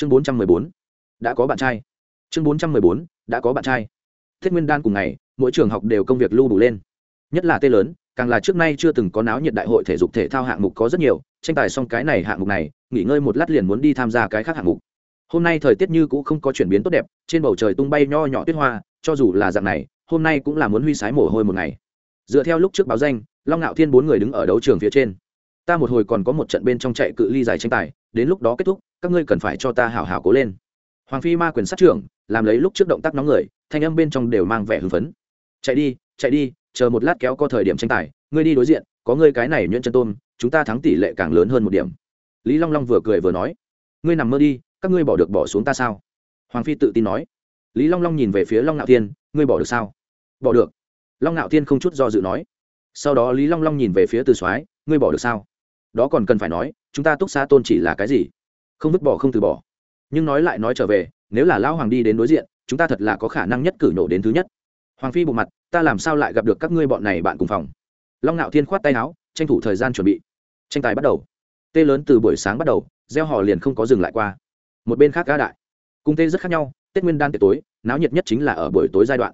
chương bốn trăm mười bốn. Đã có bạn trai. Chương bốn trăm mười bốn, đã có bạn trai. Thiết nguyên đan cùng ngày, mỗi trường học đều công việc lưu đủ lên. Nhất là tê lớn, càng là trước nay chưa từng có náo nhiệt đại hội thể dục thể thao hạng mục có rất nhiều, tranh tài xong cái này hạng mục này, nghỉ ngơi một lát liền muốn đi tham gia cái khác hạng mục. Hôm nay thời tiết như cũng không có chuyển biến tốt đẹp, trên bầu trời tung bay nho nhỏ tuyết hoa, cho dù là dạng này, hôm nay cũng là muốn huy sái mồ hôi một ngày. Dựa theo lúc trước báo danh, long ngạo thiên bốn người đứng ở đấu trường phía trên ta một hồi còn có một trận bên trong chạy cự ly dài tranh tài, đến lúc đó kết thúc, các ngươi cần phải cho ta hào hào cố lên. Hoàng phi ma quyền sát trưởng, làm lấy lúc trước động tác nóng người, thanh âm bên trong đều mang vẻ hưng phấn. Chạy đi chạy đi, chờ một lát kéo có thời điểm tranh tài, ngươi đi đối diện, có ngươi cái này nhuyễn chân tôm chúng ta thắng tỷ lệ càng lớn hơn một điểm. Lý long long vừa cười vừa nói, ngươi nằm mơ đi, các ngươi bỏ được bỏ xuống ta sao? Hoàng phi tự tin nói. Lý long long nhìn về phía long ngạo thiên, ngươi bỏ được sao? Bỏ được. Long ngạo thiên không chút do dự nói. Sau đó lý long long nhìn về phía từ soái, ngươi bỏ được sao? Đó còn cần phải nói, chúng ta túc xa tôn chỉ là cái gì? Không vứt bỏ không từ bỏ. Nhưng nói lại nói trở về, nếu là lão hoàng đi đến đối diện, chúng ta thật là có khả năng nhất cử nổ đến thứ nhất. Hoàng phi bộ mặt, ta làm sao lại gặp được các ngươi bọn này bạn cùng phòng? Long ngạo thiên khoát tay áo, tranh thủ thời gian chuẩn bị. Tranh tài bắt đầu. Tê lớn từ buổi sáng bắt đầu, gieo họ liền không có dừng lại qua. Một bên khác gã đại cung tê rất khác nhau, tết nguyên đan tiệc tối, náo nhiệt nhất chính là ở buổi tối giai đoạn.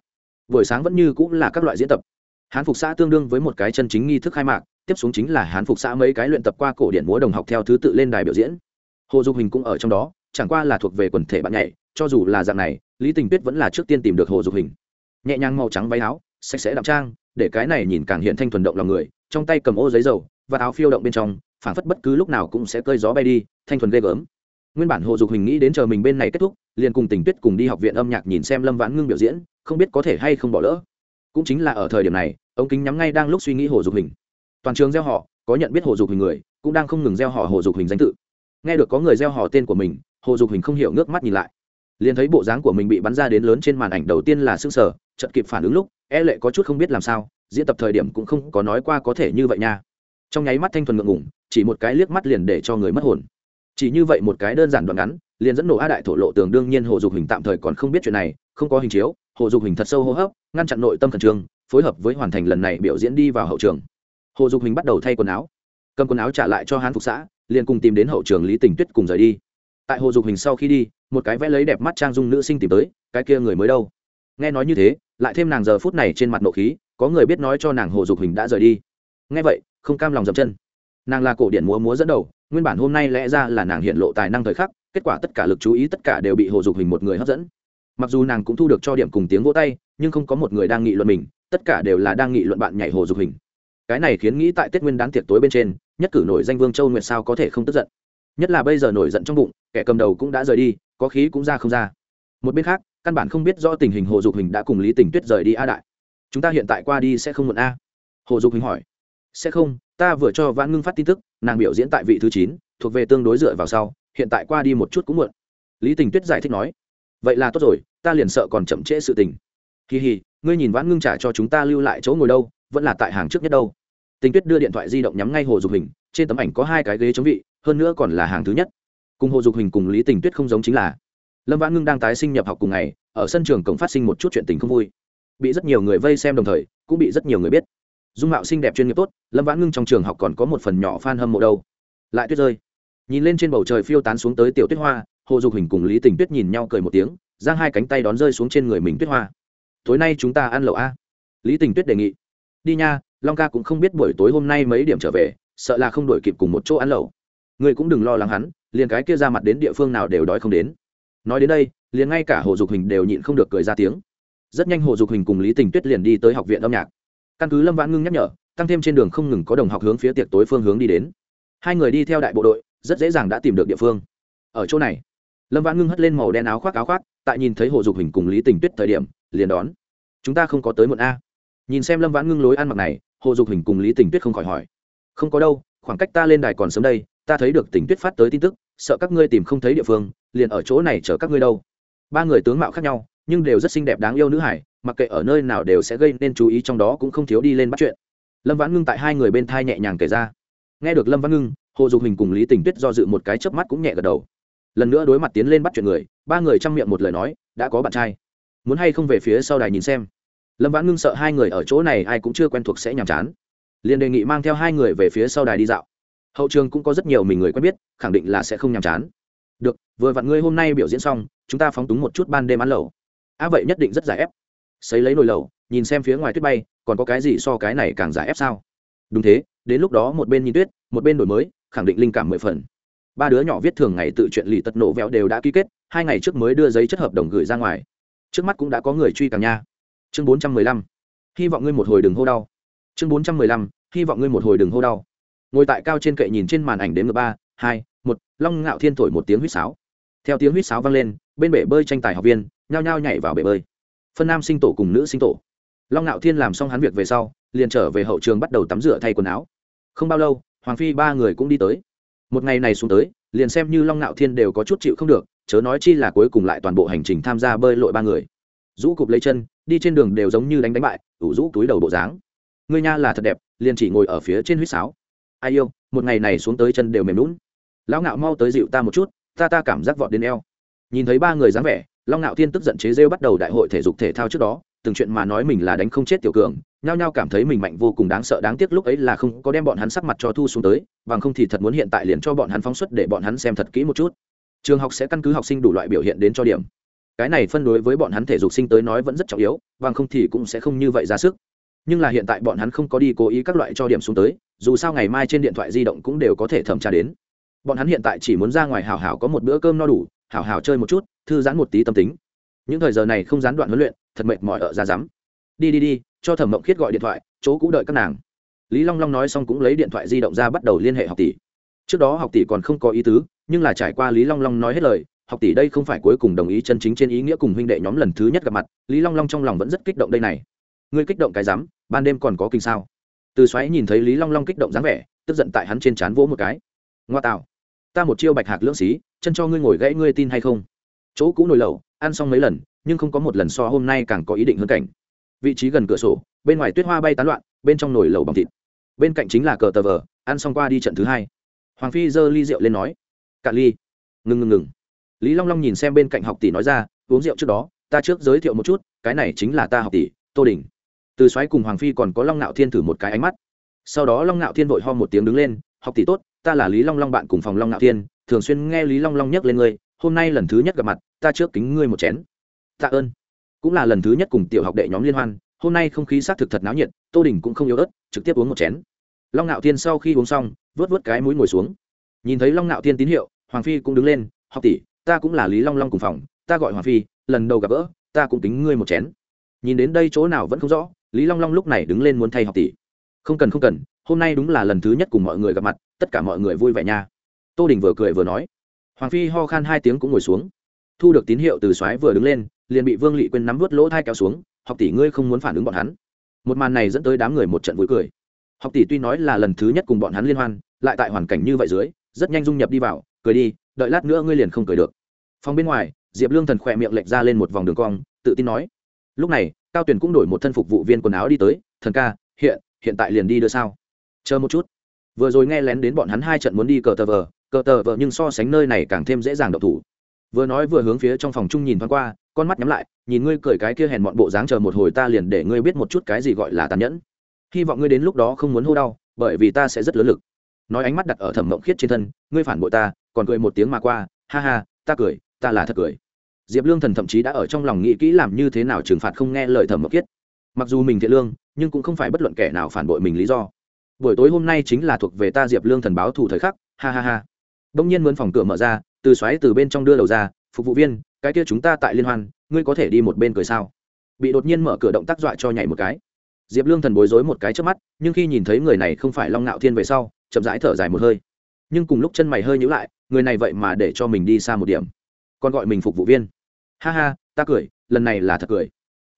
Buổi sáng vẫn như cũng là các loại diễn tập. Hán phục xã tương đương với một cái chân chính nghi thức khai mạc tiếp xuống chính là hán phục xã mấy cái luyện tập qua cổ điển múa đồng học theo thứ tự lên đài biểu diễn. Hồ dục hình cũng ở trong đó, chẳng qua là thuộc về quần thể bạn nhảy, cho dù là dạng này, lý tình tuyết vẫn là trước tiên tìm được hồ dục hình. Nhẹ nhàng màu trắng váy áo, sạch sẽ đạm trang, để cái này nhìn càng hiện thanh thuần động lòng người, trong tay cầm ô giấy dầu, và áo phiêu động bên trong, phảng phất bất cứ lúc nào cũng sẽ cơi gió bay đi, thanh thuần ghê gớm. Nguyên bản hồ dục hình nghĩ đến chờ mình bên này kết thúc, liền cùng tình tuyết cùng đi học viện âm nhạc nhìn xem lâm vãn ngưng biểu diễn, không biết có thể hay không bỏ lỡ. Cũng chính là ở thời điểm này ông kính nhắm ngay đang lúc suy nghĩ hồ dục hình toàn trường gieo họ, có nhận biết hồ dục hình người, cũng đang không ngừng gieo họ hồ dục hình danh tự. Nghe được có người gieo họ tên của mình, hồ dục hình không hiểu nước mắt nhìn lại. Liền thấy bộ dáng của mình bị bắn ra đến lớn trên màn ảnh đầu tiên là s ư ơ n g sở chật kịp phản ứng lúc e lệ có chút không biết làm sao, diễn tập thời điểm cũng không có nói qua có thể như vậy nha. Trong nháy mắt thanh thuần ngượng ngủng chỉ một cái liếc mắt liền để cho người mất hồn. Chỉ như vậy một cái đơn giản đoạn ngắn, liền dẫn nổ a đại thổ lộ tường đương nhiên hồ dục hình tạm thời còn không biết chuyện này, không có hình chiếu, hồ dục hình thật sâu hô hấp, ngăn chặn nội tâm khẩn trương, phối hợp với hoàn thành lần này biểu diễn đi vào hậu trường hồ dục hình bắt đầu thay quần áo. Cầm quần áo trả lại cho hán phục xã, liền cùng tìm đến hậu trường lý tình tuyết cùng rời đi. Tại hồ dục hình sau khi đi, một cái vẽ lấy đẹp mắt trang dung nữ sinh tìm tới, cái kia người mới đâu? Nghe nói như thế, lại thêm nàng giờ phút này trên mặt nộ khí, có người biết nói cho nàng hồ dục hình đã rời đi. Nghe vậy, không cam lòng dậm chân. Nàng là cổ điển múa múa dẫn đầu, nguyên bản hôm nay lẽ ra là nàng hiện lộ tài năng thời khắc, kết quả tất cả lực chú ý tất cả đều bị hồ dục hình một người hấp dẫn. Mặc dù nàng cũng thu được cho điểm cùng tiếng vỗ tay, nhưng không có một người đang nghị luận mình, tất cả đều là đang nghị luận bạn nhảy hồ dục hình cái này khiến nghĩ tại tết nguyên đán tiệc tối bên trên, nhất cử nổi danh vương châu nguyệt sao có thể không tức giận. Nhất là bây giờ nổi giận trong bụng, kẻ cầm đầu cũng đã rời đi, có khí cũng ra không ra. Một bên khác, căn bản không biết rõ tình hình hồ dục hình đã cùng lý tình tuyết rời đi a đại. Chúng ta hiện tại qua đi sẽ không muộn a. Hồ dục hình hỏi. Sẽ không, ta vừa cho vãn ngưng phát tin tức, nàng biểu diễn tại vị thứ chín, thuộc về tương đối dựa vào sau, hiện tại qua đi một chút cũng muộn. Lý tình tuyết giải thích nói. Vậy là tốt rồi, ta liền sợ còn chậm trễ sự tình. Kỳ hì, ngươi nhìn vãn ngưng trả cho chúng ta lưu lại chỗ ngồi đâu vẫn là tại hàng trước nhất đâu. Tình tuyết đưa điện thoại di động nhắm ngay hồ dục hình, trên tấm ảnh có hai cái ghế chống vị, hơn nữa còn là hàng thứ nhất. Cùng hồ dục hình cùng lý tình tuyết không giống chính là, lâm vãn ngưng đang tái sinh nhập học cùng ngày, ở sân trường cổng phát sinh một chút chuyện tình không vui. Bị rất nhiều người vây xem đồng thời, cũng bị rất nhiều người biết. Dung mạo xinh đẹp chuyên nghiệp tốt, lâm vãn ngưng trong trường học còn có một phần nhỏ f a n hâm mộ đâu. Lại tuyết rơi. Nhìn lên trên bầu trời phiêu tán xuống tới tiểu tuyết hoa, hồ dục hình cùng lý tình tuyết nhìn nhau cười một tiếng, giang hai cánh tay đón rơi xuống trên người mình tuyết hoa. Tối nay chúng ta ăn lẩu a? Lý tình tuyết đề nghị đi nha, long ca cũng không biết buổi tối hôm nay mấy điểm trở về, sợ là không đổi kịp cùng một chỗ ăn lẩu. Ngươi cũng đừng lo lắng hắn, liền cái kia ra mặt đến địa phương nào đều đói không đến. Nói đến đây, liền ngay cả hồ dục hình đều nhịn không được cười ra tiếng. Rất nhanh hồ dục hình cùng lý tình tuyết liền đi tới học viện âm nhạc. Căn cứ lâm vãn ngưng nhắc nhở, tăng thêm trên đường không ngừng có đồng học hướng phía tiệc tối phương hướng đi đến. Hai người đi theo đại bộ đội, rất dễ dàng đã tìm được địa phương. Ở chỗ này, lâm vãn ngưng hất lên màu đen áo khoác áo khoác, tại nhìn thấy hồ dục hình cùng lý tình tuyết thời điểm, liền đón. Chúng ta không có tới một a nhìn xem lâm vãn ngưng lối ăn mặc này, hồ dục hình cùng lý tình tuyết không khỏi hỏi. Không có đâu, khoảng cách ta lên đài còn sớm đây, ta thấy được tình tuyết phát tới tin tức, sợ các ngươi tìm không thấy địa phương, liền ở chỗ này chờ các ngươi đâu. Ba người tướng mạo khác nhau, nhưng đều rất xinh đẹp đáng yêu nữ hải, mặc kệ ở nơi nào đều sẽ gây nên chú ý trong đó cũng không thiếu đi lên bắt chuyện. Lâm vãn ngưng tại hai người bên thai nhẹ nhàng kể ra. Nghe được lâm vãn ngưng, hồ dục hình cùng lý tình tuyết do dự một cái chớp mắt cũng nhẹ gật đầu. Lần nữa đối mặt tiến lên bắt chuyện người, ba người chăm miệng một lời nói, đã có bạn trai. Muốn hay không về phía sau đài nhìn xem lâm vãn ngưng sợ hai người ở chỗ này ai cũng chưa quen thuộc sẽ nhàm chán. Liền đề nghị mang theo hai người về phía sau đài đi dạo. Hậu trường cũng có rất nhiều mình người quen biết, khẳng định là sẽ không nhàm chán. Được, vừa vặn ngươi hôm nay biểu diễn xong, chúng ta phóng túng một chút ban đêm ăn lẩu. Á, vậy nhất định rất giải ép. Xấy lấy nồi lẩu, nhìn xem phía ngoài tuyết bay, còn có cái gì so cái này càng giải ép sao? Đúng thế, đến lúc đó một bên nhìn tuyết, một bên đổi mới, khẳng định linh cảm mười phần. Ba đứa nhỏ viết thường ngày tự chuyện lì tật nổ vẹo đều đã ký kết, hai ngày trước mới đưa giấy chất hợp đồng gửi ra ngoài. Trước mắt cũng đã có người truy càng nha chương bốn trăm mười lăm. Hy vọng ngươi một hồi đừng hô đau. Chương bốn trăm mười lăm. Hy vọng ngươi một hồi đừng hô đau. Ngồi tại cao trên kệ nhìn trên màn ảnh đến ngược ba, hai, một, long ngạo thiên thổi một tiếng huýt sáo. Theo tiếng huýt sáo vang lên, bên bể bơi tranh tài học viên nhao nhao nhảy vào bể bơi. Phân nam sinh tổ cùng nữ sinh tổ. Long ngạo thiên làm xong hắn việc về sau, liền trở về hậu trường bắt đầu tắm rửa thay quần áo. Không bao lâu, hoàng phi ba người cũng đi tới. Một ngày này xuống tới, liền xem như long ngạo thiên đều có chút chịu không được, chớ nói chi là cuối cùng lại toàn bộ hành trình tham gia bơi lội ba người rũ cụp lấy chân, đi trên đường đều giống như đánh đánh bại, ủ rũ túi đầu bộ dáng. Ngươi nha là thật đẹp, liền chỉ ngồi ở phía trên huýt sáo. Ai yêu, một ngày này xuống tới chân đều mềm lún lão ngạo mau tới dịu ta một chút, ta ta cảm giác vọt đến eo. Nhìn thấy ba người dáng vẻ, long ngạo thiên tức giận chế rêu bắt đầu đại hội thể dục thể thao trước đó, từng chuyện mà nói mình là đánh không chết tiểu cường, nhao nhao cảm thấy mình mạnh vô cùng đáng sợ đáng tiếc lúc ấy là không có đem bọn hắn sắc mặt cho thu xuống tới, bằng không thì thật muốn hiện tại liền cho bọn hắn phóng xuất để bọn hắn xem thật kỹ một chút. Trường học sẽ căn cứ học sinh đủ loại biểu hiện đến cho điểm cái này phân đối với bọn hắn thể dục sinh tới nói vẫn rất trọng yếu, bằng không thì cũng sẽ không như vậy ra sức. Nhưng là hiện tại bọn hắn không có đi cố ý các loại cho điểm xuống tới, dù sao ngày mai trên điện thoại di động cũng đều có thể thẩm tra đến. Bọn hắn hiện tại chỉ muốn ra ngoài hào hào có một bữa cơm no đủ hào hào chơi một chút, thư giãn một tí tâm tính. Những thời giờ này không gián đoạn huấn luyện, thật mệt mỏi ở ra rắm. Đi đi đi, cho thẩm mộng khiết gọi điện thoại, chỗ cũ đợi các nàng. Lý long long nói xong cũng lấy điện thoại di động ra bắt đầu liên hệ học tỷ. Trước đó học tỷ còn không có ý tứ, nhưng là trải qua lý long long nói hết lời học tỷ đây không phải cuối cùng đồng ý chân chính trên ý nghĩa cùng huynh đệ nhóm lần thứ nhất gặp mặt, lý long long trong lòng vẫn rất kích động đây này. Ngươi kích động cái rắm ban đêm còn có kinh sao? Từ xoáy nhìn thấy lý long long kích động dáng vẻ, tức giận tại hắn trên trán vỗ một cái. Ngoa tạo, ta một chiêu bạch hạc lưỡng xí, chân cho ngươi ngồi gãy ngươi tin hay không? Chỗ cũ nồi lẩu, ăn xong mấy lần, nhưng không có một lần so hôm nay càng có ý định hơn cảnh. Vị trí gần cửa sổ, bên ngoài tuyết hoa bay tán loạn, bên trong nồi lẩu bằng thịt. Bên cạnh chính là cờ tờ vờ, ăn xong qua đi trận thứ hai. Hoàng phi giơ ly rượu lên nói, cạn ly. Ngừng ngừng ngừng lý long long nhìn xem bên cạnh học tỷ nói ra, uống rượu trước đó, ta trước giới thiệu một chút, cái này chính là ta học tỷ, tô đình. Từ xoáy cùng hoàng phi còn có long Nạo thiên thử một cái ánh mắt. Sau đó long Nạo thiên vội ho một tiếng đứng lên, học tỷ tốt, ta là lý long long bạn cùng phòng long Nạo thiên, thường xuyên nghe lý long long nhắc lên ngươi, hôm nay lần thứ nhất gặp mặt, ta trước kính ngươi một chén. Tạ ơn. Cũng là lần thứ nhất cùng tiểu học đệ nhóm liên hoan, hôm nay không khí xác thực thật náo nhiệt, tô đình cũng không yếu ớt, trực tiếp uống một chén. Long Nạo thiên sau khi uống xong, vớt vớt cái mũi ngồi xuống. Nhìn thấy long Nạo thiên tín hiệu, hoàng phi cũng đứng lên, học tỷ ta cũng là lý long long cùng phòng, ta gọi hoàng phi, lần đầu gặp gỡ, ta cũng tính ngươi một chén. Nhìn đến đây chỗ nào vẫn không rõ, lý long long lúc này đứng lên muốn thay học tỷ. Không cần không cần, hôm nay đúng là lần thứ nhất cùng mọi người gặp mặt, tất cả mọi người vui vẻ nha. Tô đình vừa cười vừa nói. Hoàng phi ho khan hai tiếng cũng ngồi xuống. Thu được tín hiệu từ soái vừa đứng lên, liền bị vương lị quên nắm vớt lỗ thai kéo xuống, học tỷ, ngươi không muốn phản ứng bọn hắn. Một màn này dẫn tới đám người một trận vui cười. Học tỷ tuy nói là lần thứ nhất cùng bọn hắn liên hoan, lại tại hoàn cảnh như vậy dưới, rất nhanh dung nhập đi vào cười đi, đợi lát nữa ngươi liền không cười được. Phòng bên ngoài, diệp lương thần khỏe miệng lệch ra lên một vòng đường cong, tự tin nói. Lúc này, cao Tuyền cũng đổi một thân phục vụ viên quần áo đi tới, thần ca, hiện hiện tại liền đi đưa sao? Chờ một chút. Vừa rồi nghe lén đến bọn hắn hai trận muốn đi cờ tờ vờ, cờ tờ vờ nhưng so sánh nơi này càng thêm dễ dàng độc thủ. Vừa nói vừa hướng phía trong phòng chung nhìn thoáng qua, con mắt nhắm lại, nhìn ngươi cười cái kia hèn mọn bộ dáng chờ một hồi ta liền để ngươi biết một chút cái gì gọi là tàn nhẫn. Hy vọng ngươi đến lúc đó không muốn hô đau, bởi vì ta sẽ rất lớn lực. Nói ánh mắt đặt ở thẩm mộng khiết trên thân, ngươi phản bội ta còn cười một tiếng mà qua, ha ha, ta cười, ta là thật cười. Diệp lương thần thậm chí đã ở trong lòng nghĩ kỹ làm như thế nào trừng phạt không nghe lời thẩm mộc kiết. Mặc dù mình thiện lương, nhưng cũng không phải bất luận kẻ nào phản bội mình lý do. Buổi tối hôm nay chính là thuộc về ta diệp lương thần báo thủ thời khắc, ha ha ha. Đông nhiên mướn phòng cửa mở ra, từ xoáy từ bên trong đưa đầu ra, phục vụ viên, cái kia chúng ta tại liên hoan, ngươi có thể đi một bên cười sao? Bị đột nhiên mở cửa động tác dọa cho nhảy một cái. Diệp lương thần bối rối một cái trước mắt, nhưng khi nhìn thấy người này không phải long ngạo thiên về sau, chậm rãi thở dài một hơi nhưng cùng lúc chân mày hơi nhữ lại, người này vậy mà để cho mình đi xa một điểm. Còn gọi mình phục vụ viên. Ha ha, ta cười, lần này là thật cười.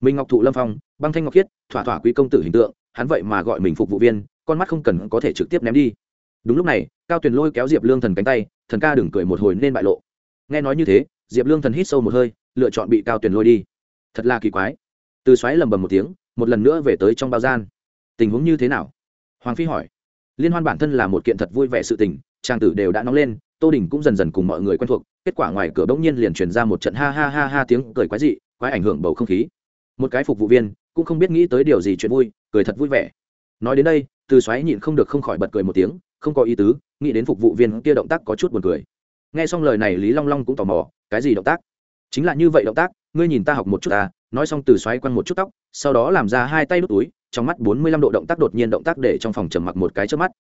Mình ngọc thụ lâm phong, băng thanh ngọc khiết, thỏa thỏa quý công tử hình tượng, hắn vậy mà gọi mình phục vụ viên, con mắt không cần có thể trực tiếp ném đi. Đúng lúc này, cao tuyền lôi kéo diệp lương thần cánh tay, thần ca đừng cười một hồi nên bại lộ. Nghe nói như thế, diệp lương thần hít sâu một hơi, lựa chọn bị cao tuyền lôi đi. Thật là kỳ quái. Từ xoáy lầm bầm một tiếng, một lần nữa về tới trong bao gian. Tình huống như thế nào? Hoàng phi hỏi. Liên hoan bản thân là một kiện thật vui vẻ sự tình trang tử đều đã nóng lên, tô đình cũng dần dần cùng mọi người quen thuộc, kết quả ngoài cửa bỗng nhiên liền truyền ra một trận ha ha ha ha tiếng cười quái dị, quái ảnh hưởng bầu không khí. Một cái phục vụ viên, cũng không biết nghĩ tới điều gì chuyện vui, cười thật vui vẻ. Nói đến đây, từ xoáy nhịn không được không khỏi bật cười một tiếng, không có ý tứ, nghĩ đến phục vụ viên kia động tác có chút buồn cười. Nghe xong lời này lý long long cũng tò mò, cái gì động tác? Chính là như vậy động tác, ngươi nhìn ta học một chút ta nói xong từ xoáy quăng một chút tóc, sau đó làm ra hai tay đút túi, trong mắt bốn mươi lăm độ động tác đột nhiên động tác để trong phòng trầm mặc một cái trước mắt.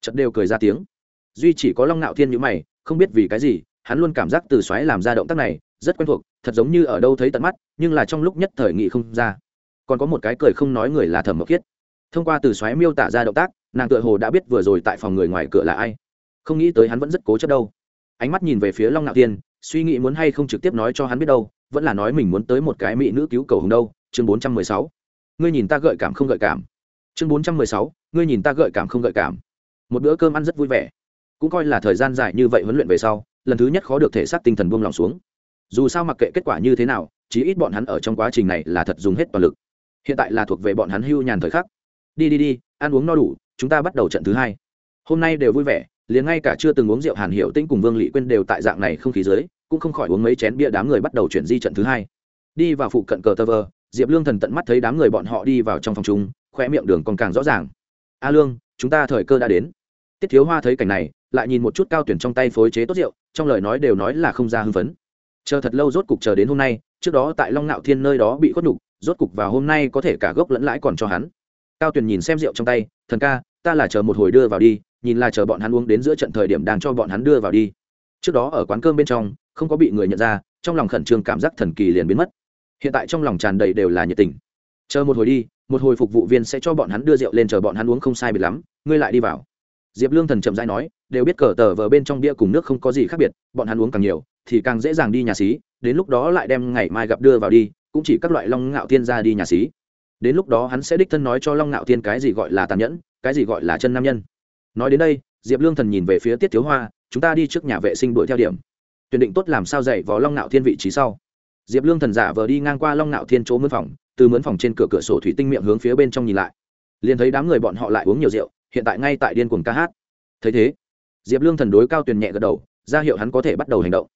Chật đều cười ra tiếng duy chỉ có long nạo thiên nhữ mày, không biết vì cái gì, hắn luôn cảm giác từ xoáy làm ra động tác này rất quen thuộc, thật giống như ở đâu thấy tận mắt, nhưng là trong lúc nhất thời nghị không ra. Còn có một cái cười không nói người là thẩm mộc khiết. Thông qua từ xoáy miêu tả ra động tác, nàng tựa hồ đã biết vừa rồi tại phòng người ngoài cửa là ai. Không nghĩ tới hắn vẫn rất cố chấp đâu. Ánh mắt nhìn về phía long nạo thiên, suy nghĩ muốn hay không trực tiếp nói cho hắn biết đâu, vẫn là nói mình muốn tới một cái mỹ nữ cứu cầu hùng đâu. Chương bốn trăm mười sáu. Ngươi nhìn ta gợi cảm không gợi cảm. Chương bốn trăm mười sáu. Ngươi nhìn ta gợi cảm không gợi cảm. Một bữa cơm ăn rất vui vẻ cũng coi là thời gian dài như vậy huấn luyện về sau, lần thứ nhất khó được thể xác tinh thần buông lòng xuống. Dù sao mặc kệ kết quả như thế nào, chí ít bọn hắn ở trong quá trình này là thật dùng hết toàn lực. Hiện tại là thuộc về bọn hắn hưu nhàn thời khắc. Đi đi đi, ăn uống no đủ, chúng ta bắt đầu trận thứ hai. Hôm nay đều vui vẻ, liền ngay cả chưa từng uống rượu hàn hiệu tĩnh cùng vương lị quên đều tại dạng này không khí dưới, cũng không khỏi uống mấy chén bia đám người bắt đầu chuyển di trận thứ hai. Đi vào phụ cận cờ tơ vơ diệp lương thần tận mắt thấy đám người bọn họ đi vào trong phòng chúng khoe miệng đường còn càng rõ ràng. A lương, chúng ta thời cơ đã đến. Tiết thiếu hoa thấy cảnh này lại nhìn một chút cao tuyển trong tay phối chế tốt rượu, trong lời nói đều nói là không ra hưng phấn. Chờ thật lâu rốt cục chờ đến hôm nay, trước đó tại long nạo thiên nơi đó bị khuất nhục, rốt cục vào hôm nay có thể cả gốc lẫn lãi còn cho hắn. Cao tuyển nhìn xem rượu trong tay, thần ca, ta là chờ một hồi đưa vào đi, nhìn là chờ bọn hắn uống đến giữa trận thời điểm đang cho bọn hắn đưa vào đi. Trước đó ở quán cơm bên trong, không có bị người nhận ra, trong lòng khẩn trương cảm giác thần kỳ liền biến mất. Hiện tại trong lòng tràn đầy đều là nhiệt tình. Chờ một hồi đi, một hồi phục vụ viên sẽ cho bọn hắn đưa rượu lên chờ bọn hắn uống không sai biệt lắm, ngươi lại đi vào diệp lương thần chậm rãi nói, đều biết cờ tờ vờ bên trong bia cùng nước không có gì khác biệt, bọn hắn uống càng nhiều, thì càng dễ dàng đi nhà xí, đến lúc đó lại đem ngày mai gặp đưa vào đi, cũng chỉ các loại long ngạo thiên ra đi nhà xí. Đến lúc đó hắn sẽ đích thân nói cho long ngạo thiên cái gì gọi là tàn nhẫn, cái gì gọi là chân nam nhân. Nói đến đây, diệp lương thần nhìn về phía tiết thiếu hoa, chúng ta đi trước nhà vệ sinh đuổi theo điểm. Tuyển định tốt làm sao dạy vào long ngạo thiên vị trí sau. Diệp lương thần giả vờ đi ngang qua long ngạo thiên chỗ mướn phòng, từ mướn phòng trên cửa cửa sổ thủy tinh miệng hướng phía bên trong nhìn lại. Liền thấy đám người bọn họ lại uống nhiều rượu hiện tại ngay tại điên cuồng ca hát. Thấy thế diệp lương thần đối cao tuyền nhẹ gật đầu ra hiệu hắn có thể bắt đầu hành động.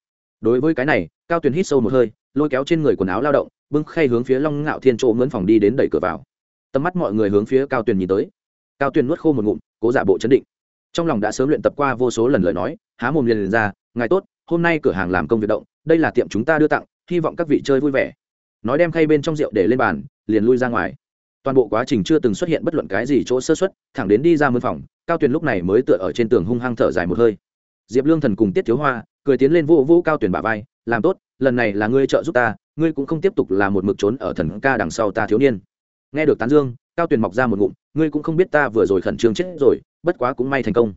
Đối với cái này cao tuyền hít sâu một hơi lôi kéo trên người quần áo lao động bưng khay hướng phía long ngạo thiên chỗ mướn phòng đi đến đẩy cửa vào. Tầm mắt mọi người hướng phía cao tuyền nhìn tới. Cao tuyền nuốt khô một ngụm cố giả bộ chấn định. Trong lòng đã sớm luyện tập qua vô số lần lời nói há mồm liền, liền ra ngài tốt hôm nay cửa hàng làm công việc động đây là tiệm chúng ta đưa tặng hy vọng các vị chơi vui vẻ. Nói đem khay bên trong rượu để lên bàn liền lui ra ngoài toàn bộ quá trình chưa từng xuất hiện bất luận cái gì chỗ sơ xuất, thẳng đến đi ra mân phòng, cao tuyền lúc này mới tựa ở trên tường hung hăng thở dài một hơi. Diệp lương thần cùng tiết thiếu hoa, cười tiến lên vô vô cao tuyền bà vai, làm tốt, lần này là ngươi trợ giúp ta, ngươi cũng không tiếp tục là một mực trốn ở thần ca đằng sau ta thiếu niên. Nghe được tán dương, cao tuyền mọc ra một ngụm, ngươi cũng không biết ta vừa rồi khẩn trương chết rồi, bất quá cũng may thành công.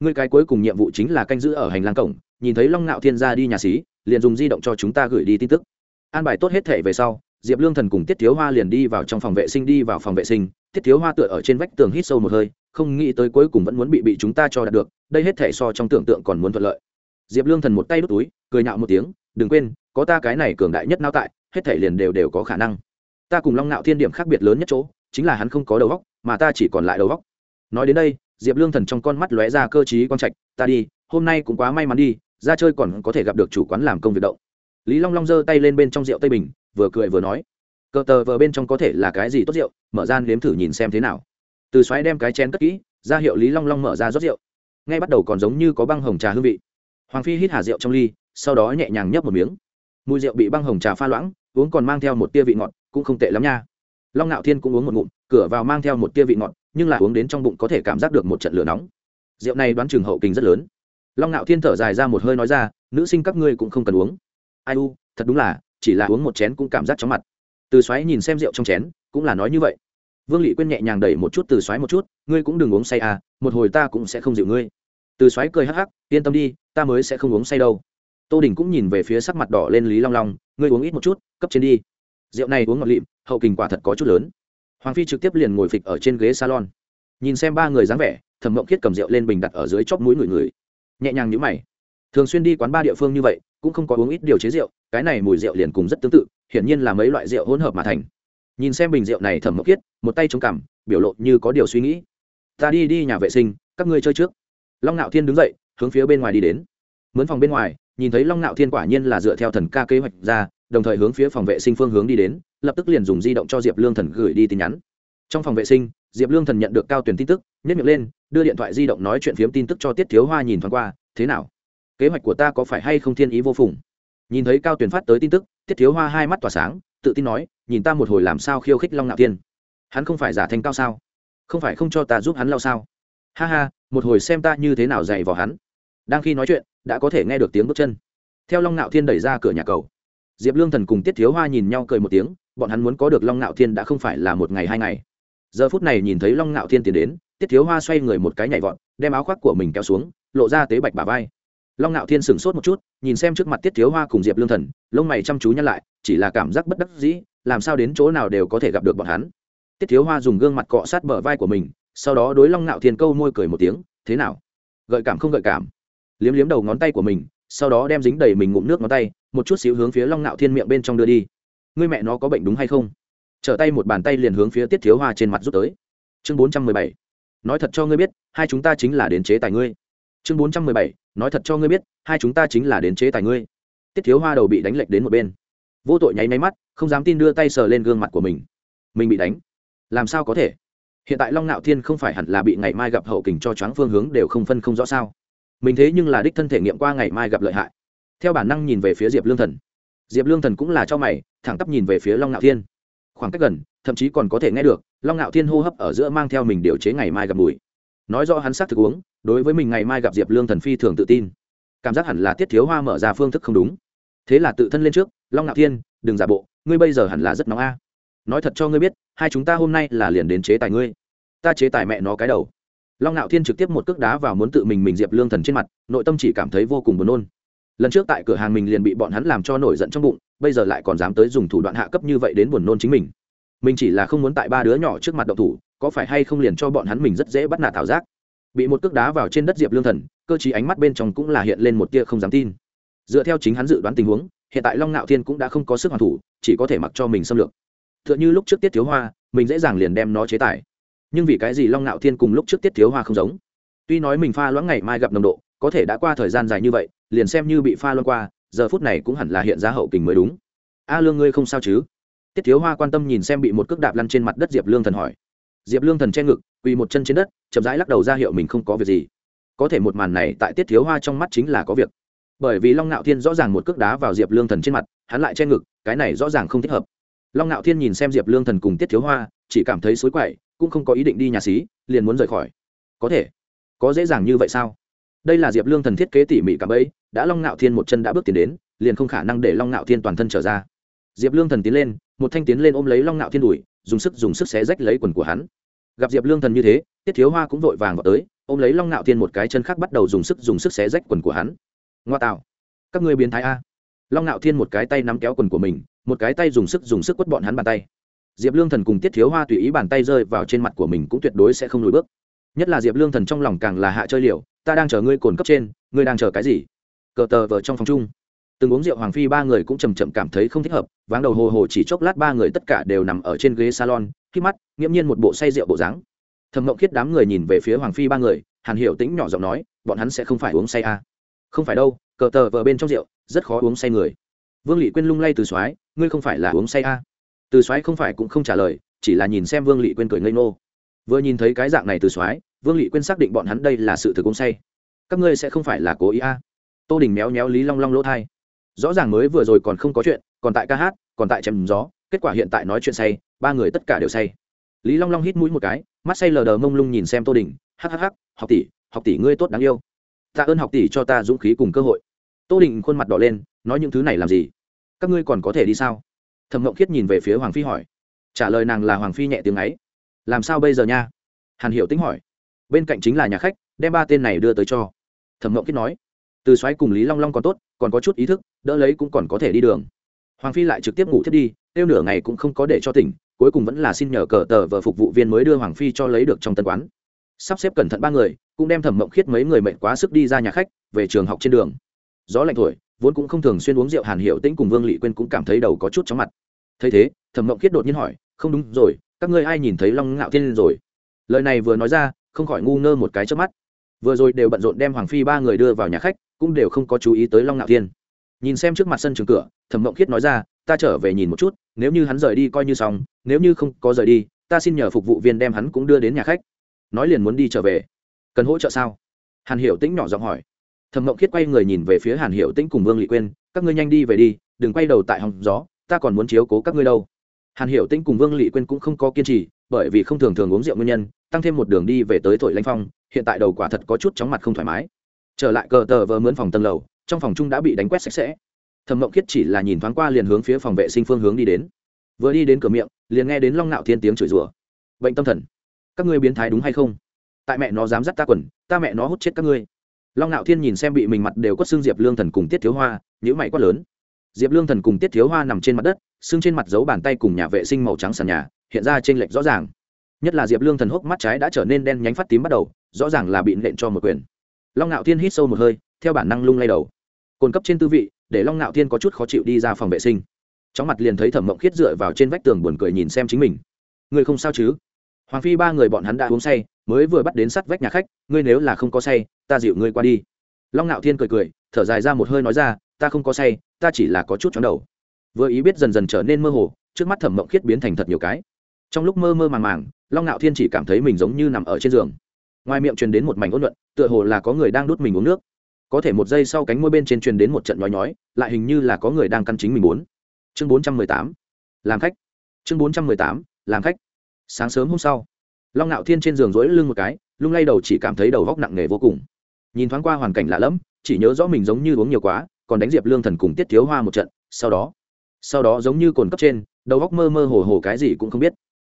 Ngươi cái cuối cùng nhiệm vụ chính là canh giữ ở hành lang cổng, nhìn thấy long ngạo thiên gia đi nhà xí, liền dùng di động cho chúng ta gửi đi tin tức. An bài tốt hết thể về sau diệp lương thần cùng tiết thiếu hoa liền đi vào trong phòng vệ sinh, đi vào phòng vệ sinh. Tiết thiếu hoa tựa ở trên vách tường hít sâu một hơi, không nghĩ tới cuối cùng vẫn muốn bị bị chúng ta cho đạt được, đây hết thể so trong tưởng tượng còn muốn thuận lợi. Diệp lương thần một tay đút túi, cười nhạo một tiếng, đừng quên, có ta cái này cường đại nhất nao tại, hết thể liền đều đều có khả năng. Ta cùng long Nạo thiên điểm khác biệt lớn nhất chỗ, chính là hắn không có đầu góc mà ta chỉ còn lại đầu góc nói đến đây, diệp lương thần trong con mắt lóe ra cơ t r í con trạch, ta đi, hôm nay cũng quá may mắn đi, ra chơi còn có thể gặp được chủ quán làm công việc động. Lý long long giơ tay lên bên trong rượu tây bình vừa cười vừa nói, cờ tờ vờ bên trong có thể là cái gì tốt rượu, mở ra nếm thử nhìn xem thế nào. Từ xoáy đem cái chén cất kỹ, ra hiệu lý long long mở ra rót rượu. Ngay bắt đầu còn giống như có băng hồng trà hương vị. Hoàng phi hít hà rượu trong ly, sau đó nhẹ nhàng nhấp một miếng. Mùi rượu bị băng hồng trà pha loãng, uống còn mang theo một tia vị ngọt, cũng không tệ lắm nha. Long ngạo thiên cũng uống một ngụm, cửa vào mang theo một tia vị ngọt, nhưng là uống đến trong bụng có thể cảm giác được một trận lửa nóng. Rượu này đoán chừng hậu kinh rất lớn. Long ngạo thiên thở dài ra một hơi nói ra, nữ sinh các ngươi cũng không cần uống. Ai u, thật đúng là chỉ là uống một chén cũng cảm giác chóng mặt. Từ xoáy nhìn xem rượu trong chén, cũng là nói như vậy. Vương lị quên nhẹ nhàng đẩy một chút từ xoáy một chút, ngươi cũng đừng uống say à một hồi ta cũng sẽ không dịu ngươi. Từ xoáy cười hắc hắc, yên tâm đi, ta mới sẽ không uống say đâu. Tô đình cũng nhìn về phía sắc mặt đỏ lên lý long long, ngươi uống ít một chút, cấp trên đi. Rượu này uống ngọt lịm, hậu kình quả thật có chút lớn. Hoàng phi trực tiếp liền ngồi phịch ở trên ghế salon. Nhìn xem ba người dáng vẻ, thẩm mộng khiết cầm rượu lên bình đặt ở dưới chóp mũi người người. Nhẹ nhàng nhữ mày. Thường xuyên đi quán ba địa phương như vậy, cũng không có uống ít điều chế rượu cái này mùi rượu liền cùng rất tương tự, hiển nhiên là mấy loại rượu hỗn hợp mà thành. Nhìn xem bình rượu này thẩm mộc khiết một tay chống cằm, biểu lộ như có điều suy nghĩ. Ta đi đi nhà vệ sinh, các ngươi chơi trước. Long Nạo thiên đứng dậy, hướng phía bên ngoài đi đến. Mướn phòng bên ngoài, nhìn thấy long Nạo thiên quả nhiên là dựa theo thần ca kế hoạch ra, đồng thời hướng phía phòng vệ sinh phương hướng đi đến, lập tức liền dùng di động cho diệp lương thần gửi đi tin nhắn. Trong phòng vệ sinh, diệp lương thần nhận được cao tuyển tin tức nhét miệng lên, đưa điện thoại di động nói chuyện phiếm tin tức cho tiết thiếu hoa nhìn thoáng qua, thế nào? Kế hoạch của ta có phải hay không thiên ý vô phùng? Nhìn thấy cao tuyền phát tới tin tức, tiết thiếu hoa hai mắt tỏa sáng, tự tin nói, nhìn ta một hồi làm sao khiêu khích long ngạo thiên? Hắn không phải giả thành cao sao? Không phải không cho ta giúp hắn lao sao? Ha ha, một hồi xem ta như thế nào dày vào hắn. Đang khi nói chuyện, đã có thể nghe được tiếng bước chân. Theo long ngạo thiên đẩy ra cửa nhà cầu, diệp lương thần cùng tiết thiếu hoa nhìn nhau cười một tiếng, bọn hắn muốn có được long ngạo thiên đã không phải là một ngày hai ngày. Giờ phút này nhìn thấy long ngạo thiên tiến đến, tiết thiếu hoa xoay người một cái nhảy vọt, đem áo khoác của mình kéo xuống, lộ ra tế bạch bà vai long ngạo thiên sửng sốt một chút, nhìn xem trước mặt tiết thiếu hoa cùng diệp lương thần, lông mày chăm chú nhăn lại, chỉ là cảm giác bất đắc dĩ, làm sao đến chỗ nào đều có thể gặp được bọn hắn. Tiết thiếu hoa dùng gương mặt cọ sát bờ vai của mình, sau đó đối long ngạo thiên câu môi cười một tiếng, thế nào? Gợi cảm không gợi cảm? Liếm liếm đầu ngón tay của mình, sau đó đem dính đầy mình ngụm nước ngón tay, một chút xíu hướng phía long ngạo thiên miệng bên trong đưa đi. Ngươi mẹ nó có bệnh đúng hay không? Trở tay một bàn tay liền hướng phía tiết thiếu hoa trên mặt rút tới. Chương bốn trăm mười bảy. Nói thật cho ngươi biết, hai chúng ta chính là đến chế tài ngươi chương bốn trăm mười bảy, nói thật cho ngươi biết, hai chúng ta chính là đến chế tài ngươi. Tiết thiếu hoa đầu bị đánh lệch đến một bên. Vô tội nháy máy mắt, không dám tin đưa tay sờ lên gương mặt của mình. Mình bị đánh? Làm sao có thể? Hiện tại long nạo thiên không phải hẳn là bị ngày mai gặp hậu kình cho choáng phương hướng đều không phân không rõ sao? Mình thế nhưng là đích thân thể nghiệm qua ngày mai gặp lợi hại. Theo bản năng nhìn về phía diệp lương thần. Diệp lương thần cũng là cho mày, thẳng tắp nhìn về phía long nạo thiên. Khoảng cách gần, thậm chí còn có thể nghe được, long nạo thiên hô hấp ở giữa mang theo mình điều chế ngày mai gặp mùi nói rõ hắn xác thực uống, đối với mình ngày mai gặp diệp lương thần phi thường tự tin. Cảm giác hẳn là tiết thiếu hoa mở ra phương thức không đúng. Thế là tự thân lên trước, long nạo thiên, đừng giả bộ, ngươi bây giờ hẳn là rất nóng a. Nói thật cho ngươi biết, hai chúng ta hôm nay là liền đến chế tài ngươi. Ta chế tài mẹ nó cái đầu. Long nạo thiên trực tiếp một cước đá vào muốn tự mình mình diệp lương thần trên mặt, nội tâm chỉ cảm thấy vô cùng buồn nôn. Lần trước tại cửa hàng mình liền bị bọn hắn làm cho nổi giận trong bụng, bây giờ lại còn dám tới dùng thủ đoạn hạ cấp như vậy đến buồn nôn chính mình. Mình chỉ là không muốn tại ba đứa nhỏ trước mặt độc thủ có phải hay không liền cho bọn hắn mình rất dễ bắt nạt thảo giác? Bị một cước đá vào trên đất diệp lương thần, cơ chí ánh mắt bên trong cũng là hiện lên một tia không dám tin. Dựa theo chính hắn dự đoán tình huống, hiện tại long ngạo thiên cũng đã không có sức hoàn thủ, chỉ có thể mặc cho mình xâm lược. T h ư ợ n h ư lúc trước tiết thiếu hoa, mình dễ dàng liền đem nó chế tài. Nhưng vì cái gì long ngạo thiên cùng lúc trước tiết thiếu hoa không giống? Tuy nói mình pha loãng ngày mai gặp nồng độ, có thể đã qua thời gian dài như vậy, liền xem như bị pha loãng qua, giờ phút này cũng hẳn là hiện ra hậu kình mới đúng. A lương ngươi không sao chứ? Tiết thiếu hoa quan tâm nhìn xem bị một cước đạp lăn trên mặt đất diệp lương thần hỏi diệp lương thần che ngực, quỳ một chân trên đất, chậm rãi lắc đầu ra hiệu mình không có việc gì. Có thể một màn này tại tiết thiếu hoa trong mắt chính là có việc. Bởi vì long ngạo thiên rõ ràng một cước đá vào diệp lương thần trên mặt, hắn lại che ngực, cái này rõ ràng không thích hợp. Long ngạo thiên nhìn xem diệp lương thần cùng tiết thiếu hoa, chỉ cảm thấy xối quậy, cũng không có ý định đi nhà xí, liền muốn rời khỏi. Có thể? Có dễ dàng như vậy sao? Đây là diệp lương thần thiết kế tỉ mỉ cả bẫy, đã long ngạo thiên một chân đã bước tiến đến, liền không khả năng để long ngạo thiên toàn thân trở ra diệp lương thần tiến lên, một thanh tiến lên ôm lấy long ngạo thiên đùi dùng sức dùng sức xé rách lấy quần của hắn. Gặp diệp lương thần như thế, tiết thiếu hoa cũng vội vàng vào tới, ôm lấy long ngạo thiên một cái chân khác bắt đầu dùng sức dùng sức xé rách quần của hắn. Ngoa tạo. Các ngươi biến thái a. Long ngạo thiên một cái tay nắm kéo quần của mình, một cái tay dùng sức dùng sức quất bọn hắn bàn tay. Diệp lương thần cùng tiết thiếu hoa tùy ý bàn tay rơi vào trên mặt của mình cũng tuyệt đối sẽ không lùi bước. Nhất là diệp lương thần trong lòng càng là hạ chơi liều, ta đang chờ ngươi cồn cấp trên, ngươi đang chờ cái gì? Cờ tờ vờ trong phòng chung từng uống rượu hoàng phi ba người cũng chầm chậm cảm thấy không thích hợp, váng đầu hồ hồ chỉ chốc lát ba người tất cả đều nằm ở trên ghế salon, khi mắt, nghiễm nhiên một bộ say rượu bộ dáng thầm mộng khiết đám người nhìn về phía hoàng phi ba người, hàn hiểu tĩnh nhỏ giọng nói, bọn hắn sẽ không phải uống say à. không phải đâu, cờ tờ vờ bên trong rượu, rất khó uống say người vương lị quên lung lay từ soái, ngươi không phải là uống say à. từ soái không phải cũng không trả lời, chỉ là nhìn xem vương lị quên cười ngây ngô vừa nhìn thấy cái dạng này từ soái, vương lị quên xác định bọn hắn đây là sự thực uống say các ngươi sẽ không phải là cố ý à. tô đình méo méo lý long long lỗ thai rõ ràng mới vừa rồi còn không có chuyện, còn tại ca hát, còn tại chém gió, kết quả hiện tại nói chuyện say, ba người tất cả đều say. Lý long long hít mũi một cái, mắt say lờ đờ mông lung nhìn xem tô đình hhh học tỷ học tỷ ngươi tốt đáng yêu. Tạ ơn học tỷ cho ta dũng khí cùng cơ hội. Tô đình khuôn mặt đỏ lên, nói những thứ này làm gì? Các ngươi còn có thể đi sao? Thẩm ngộng khiết nhìn về phía hoàng phi hỏi. Trả lời nàng là hoàng phi nhẹ tiếng ấy. Làm sao bây giờ nha? Hàn hiểu tính hỏi. Bên cạnh chính là nhà khách, đem ba tên này đưa tới cho. Thẩm ngộng khiết nói từ xoáy cùng lý long long còn tốt, còn có chút ý thức, đỡ lấy cũng còn có thể đi đường. Hoàng phi lại trực tiếp ngủ thiết đi, tiêu nửa ngày cũng không có để cho tỉnh, cuối cùng vẫn là xin nhờ cờ tờ vợ phục vụ viên mới đưa hoàng phi cho lấy được trong tân quán. Sắp xếp cẩn thận ba người, cũng đem thẩm mộng khiết mấy người mệt quá sức đi ra nhà khách, về trường học trên đường. Gió lạnh thổi, vốn cũng không thường xuyên uống rượu hàn hiệu tĩnh cùng vương lị quên cũng cảm thấy đầu có chút chóng mặt. Thấy thế, thẩm mộng khiết đột nhiên hỏi, không đúng rồi, các ngươi ai nhìn thấy long ngạo thiên rồi? Lời này vừa nói ra, không khỏi ngu ngơ một cái trước mắt. Vừa rồi đều bận rộn đem hoàng phi ba người đưa vào nhà khách cũng đều không có chú ý tới long ngạo thiên. Nhìn xem trước mặt sân trường cửa, thẩm mộng khiết nói ra, ta trở về nhìn một chút, nếu như hắn rời đi coi như xong, nếu như không có rời đi, ta xin nhờ phục vụ viên đem hắn cũng đưa đến nhà khách. Nói liền muốn đi trở về. Cần hỗ trợ sao? Hàn hiểu tĩnh nhỏ giọng hỏi. Thẩm mộng khiết quay người nhìn về phía hàn hiệu tĩnh cùng vương lị quên các ngươi nhanh đi về đi, đừng quay đầu tại hòng gió, ta còn muốn chiếu cố các ngươi đâu. Hàn hiệu tĩnh cùng vương lị quên cũng không có kiên trì, bởi vì không thường thường uống rượu nguyên nhân, tăng thêm một đường đi về tới thổi lanh phong, hiện tại đầu quả thật có chút chóng mặt không thoải mái trở lại cờ tờ vờ mướn phòng tầng lầu, trong phòng chung đã bị đánh quét sạch sẽ. Thẩm mộng khiết chỉ là nhìn thoáng qua liền hướng phía phòng vệ sinh phương hướng đi đến. Vừa đi đến cửa miệng, liền nghe đến long nạo thiên tiếng chửi rủa. Bệnh tâm thần, các ngươi biến thái đúng hay không? Tại mẹ nó dám dắt ta quần, ta mẹ nó hút chết các ngươi. Long nạo thiên nhìn xem bị mình mặt đều có xương diệp lương thần cùng tiết thiếu hoa nhữ mày quát lớn. Diệp lương thần cùng tiết thiếu hoa nằm trên mặt đất, xương trên mặt giấu bàn tay cùng nhà vệ sinh màu trắng sàn nhà, hiện ra trên lệch rõ ràng. Nhất là diệp lương thần hốc mắt trái đã trở nên đen nhánh phát tím bắt đầu, rõ ràng là bị nện cho một quyền long ngạo thiên hít sâu một hơi, theo bản năng lung lay đầu. Cồn cấp trên tư vị, để long ngạo thiên có chút khó chịu đi ra phòng vệ sinh. Chóng mặt liền thấy thẩm mộng khiết dựa vào trên vách tường buồn cười nhìn xem chính mình. Người không sao chứ? Hoàng phi ba người bọn hắn đã uống say, mới vừa bắt đến sắt vách nhà khách, ngươi nếu là không có say, ta dịu ngươi qua đi. Long ngạo thiên cười cười, thở dài ra một hơi nói ra, ta không có say, ta chỉ là có chút chóng đầu. Vừa ý biết dần dần trở nên mơ hồ, trước mắt thẩm mộng khiết biến thành thật nhiều cái. Trong lúc mơ mơ màng màng, long ngạo thiên chỉ cảm thấy mình giống như nằm ở trên giường ngoài miệng truyền đến một mảnh ôn luận, tựa hồ là có người đang đút mình uống nước. Có thể một giây sau cánh môi bên trên truyền đến một trận nhói nhói, lại hình như là có người đang căn chính mình muốn. Chương bốn trăm mười tám, làm khách. Chương bốn trăm mười tám, làm khách. Sáng sớm hôm sau, long ngạo thiên trên giường rỗi lưng một cái, lung lay đầu chỉ cảm thấy đầu góc nặng nề vô cùng. Nhìn thoáng qua hoàn cảnh lạ lẫm, chỉ nhớ rõ mình giống như uống nhiều quá, còn đánh diệp lương thần cùng tiết thiếu hoa một trận, sau đó sau đó giống như cồn cấp trên, đầu góc mơ mơ hồ hồ cái gì cũng không biết.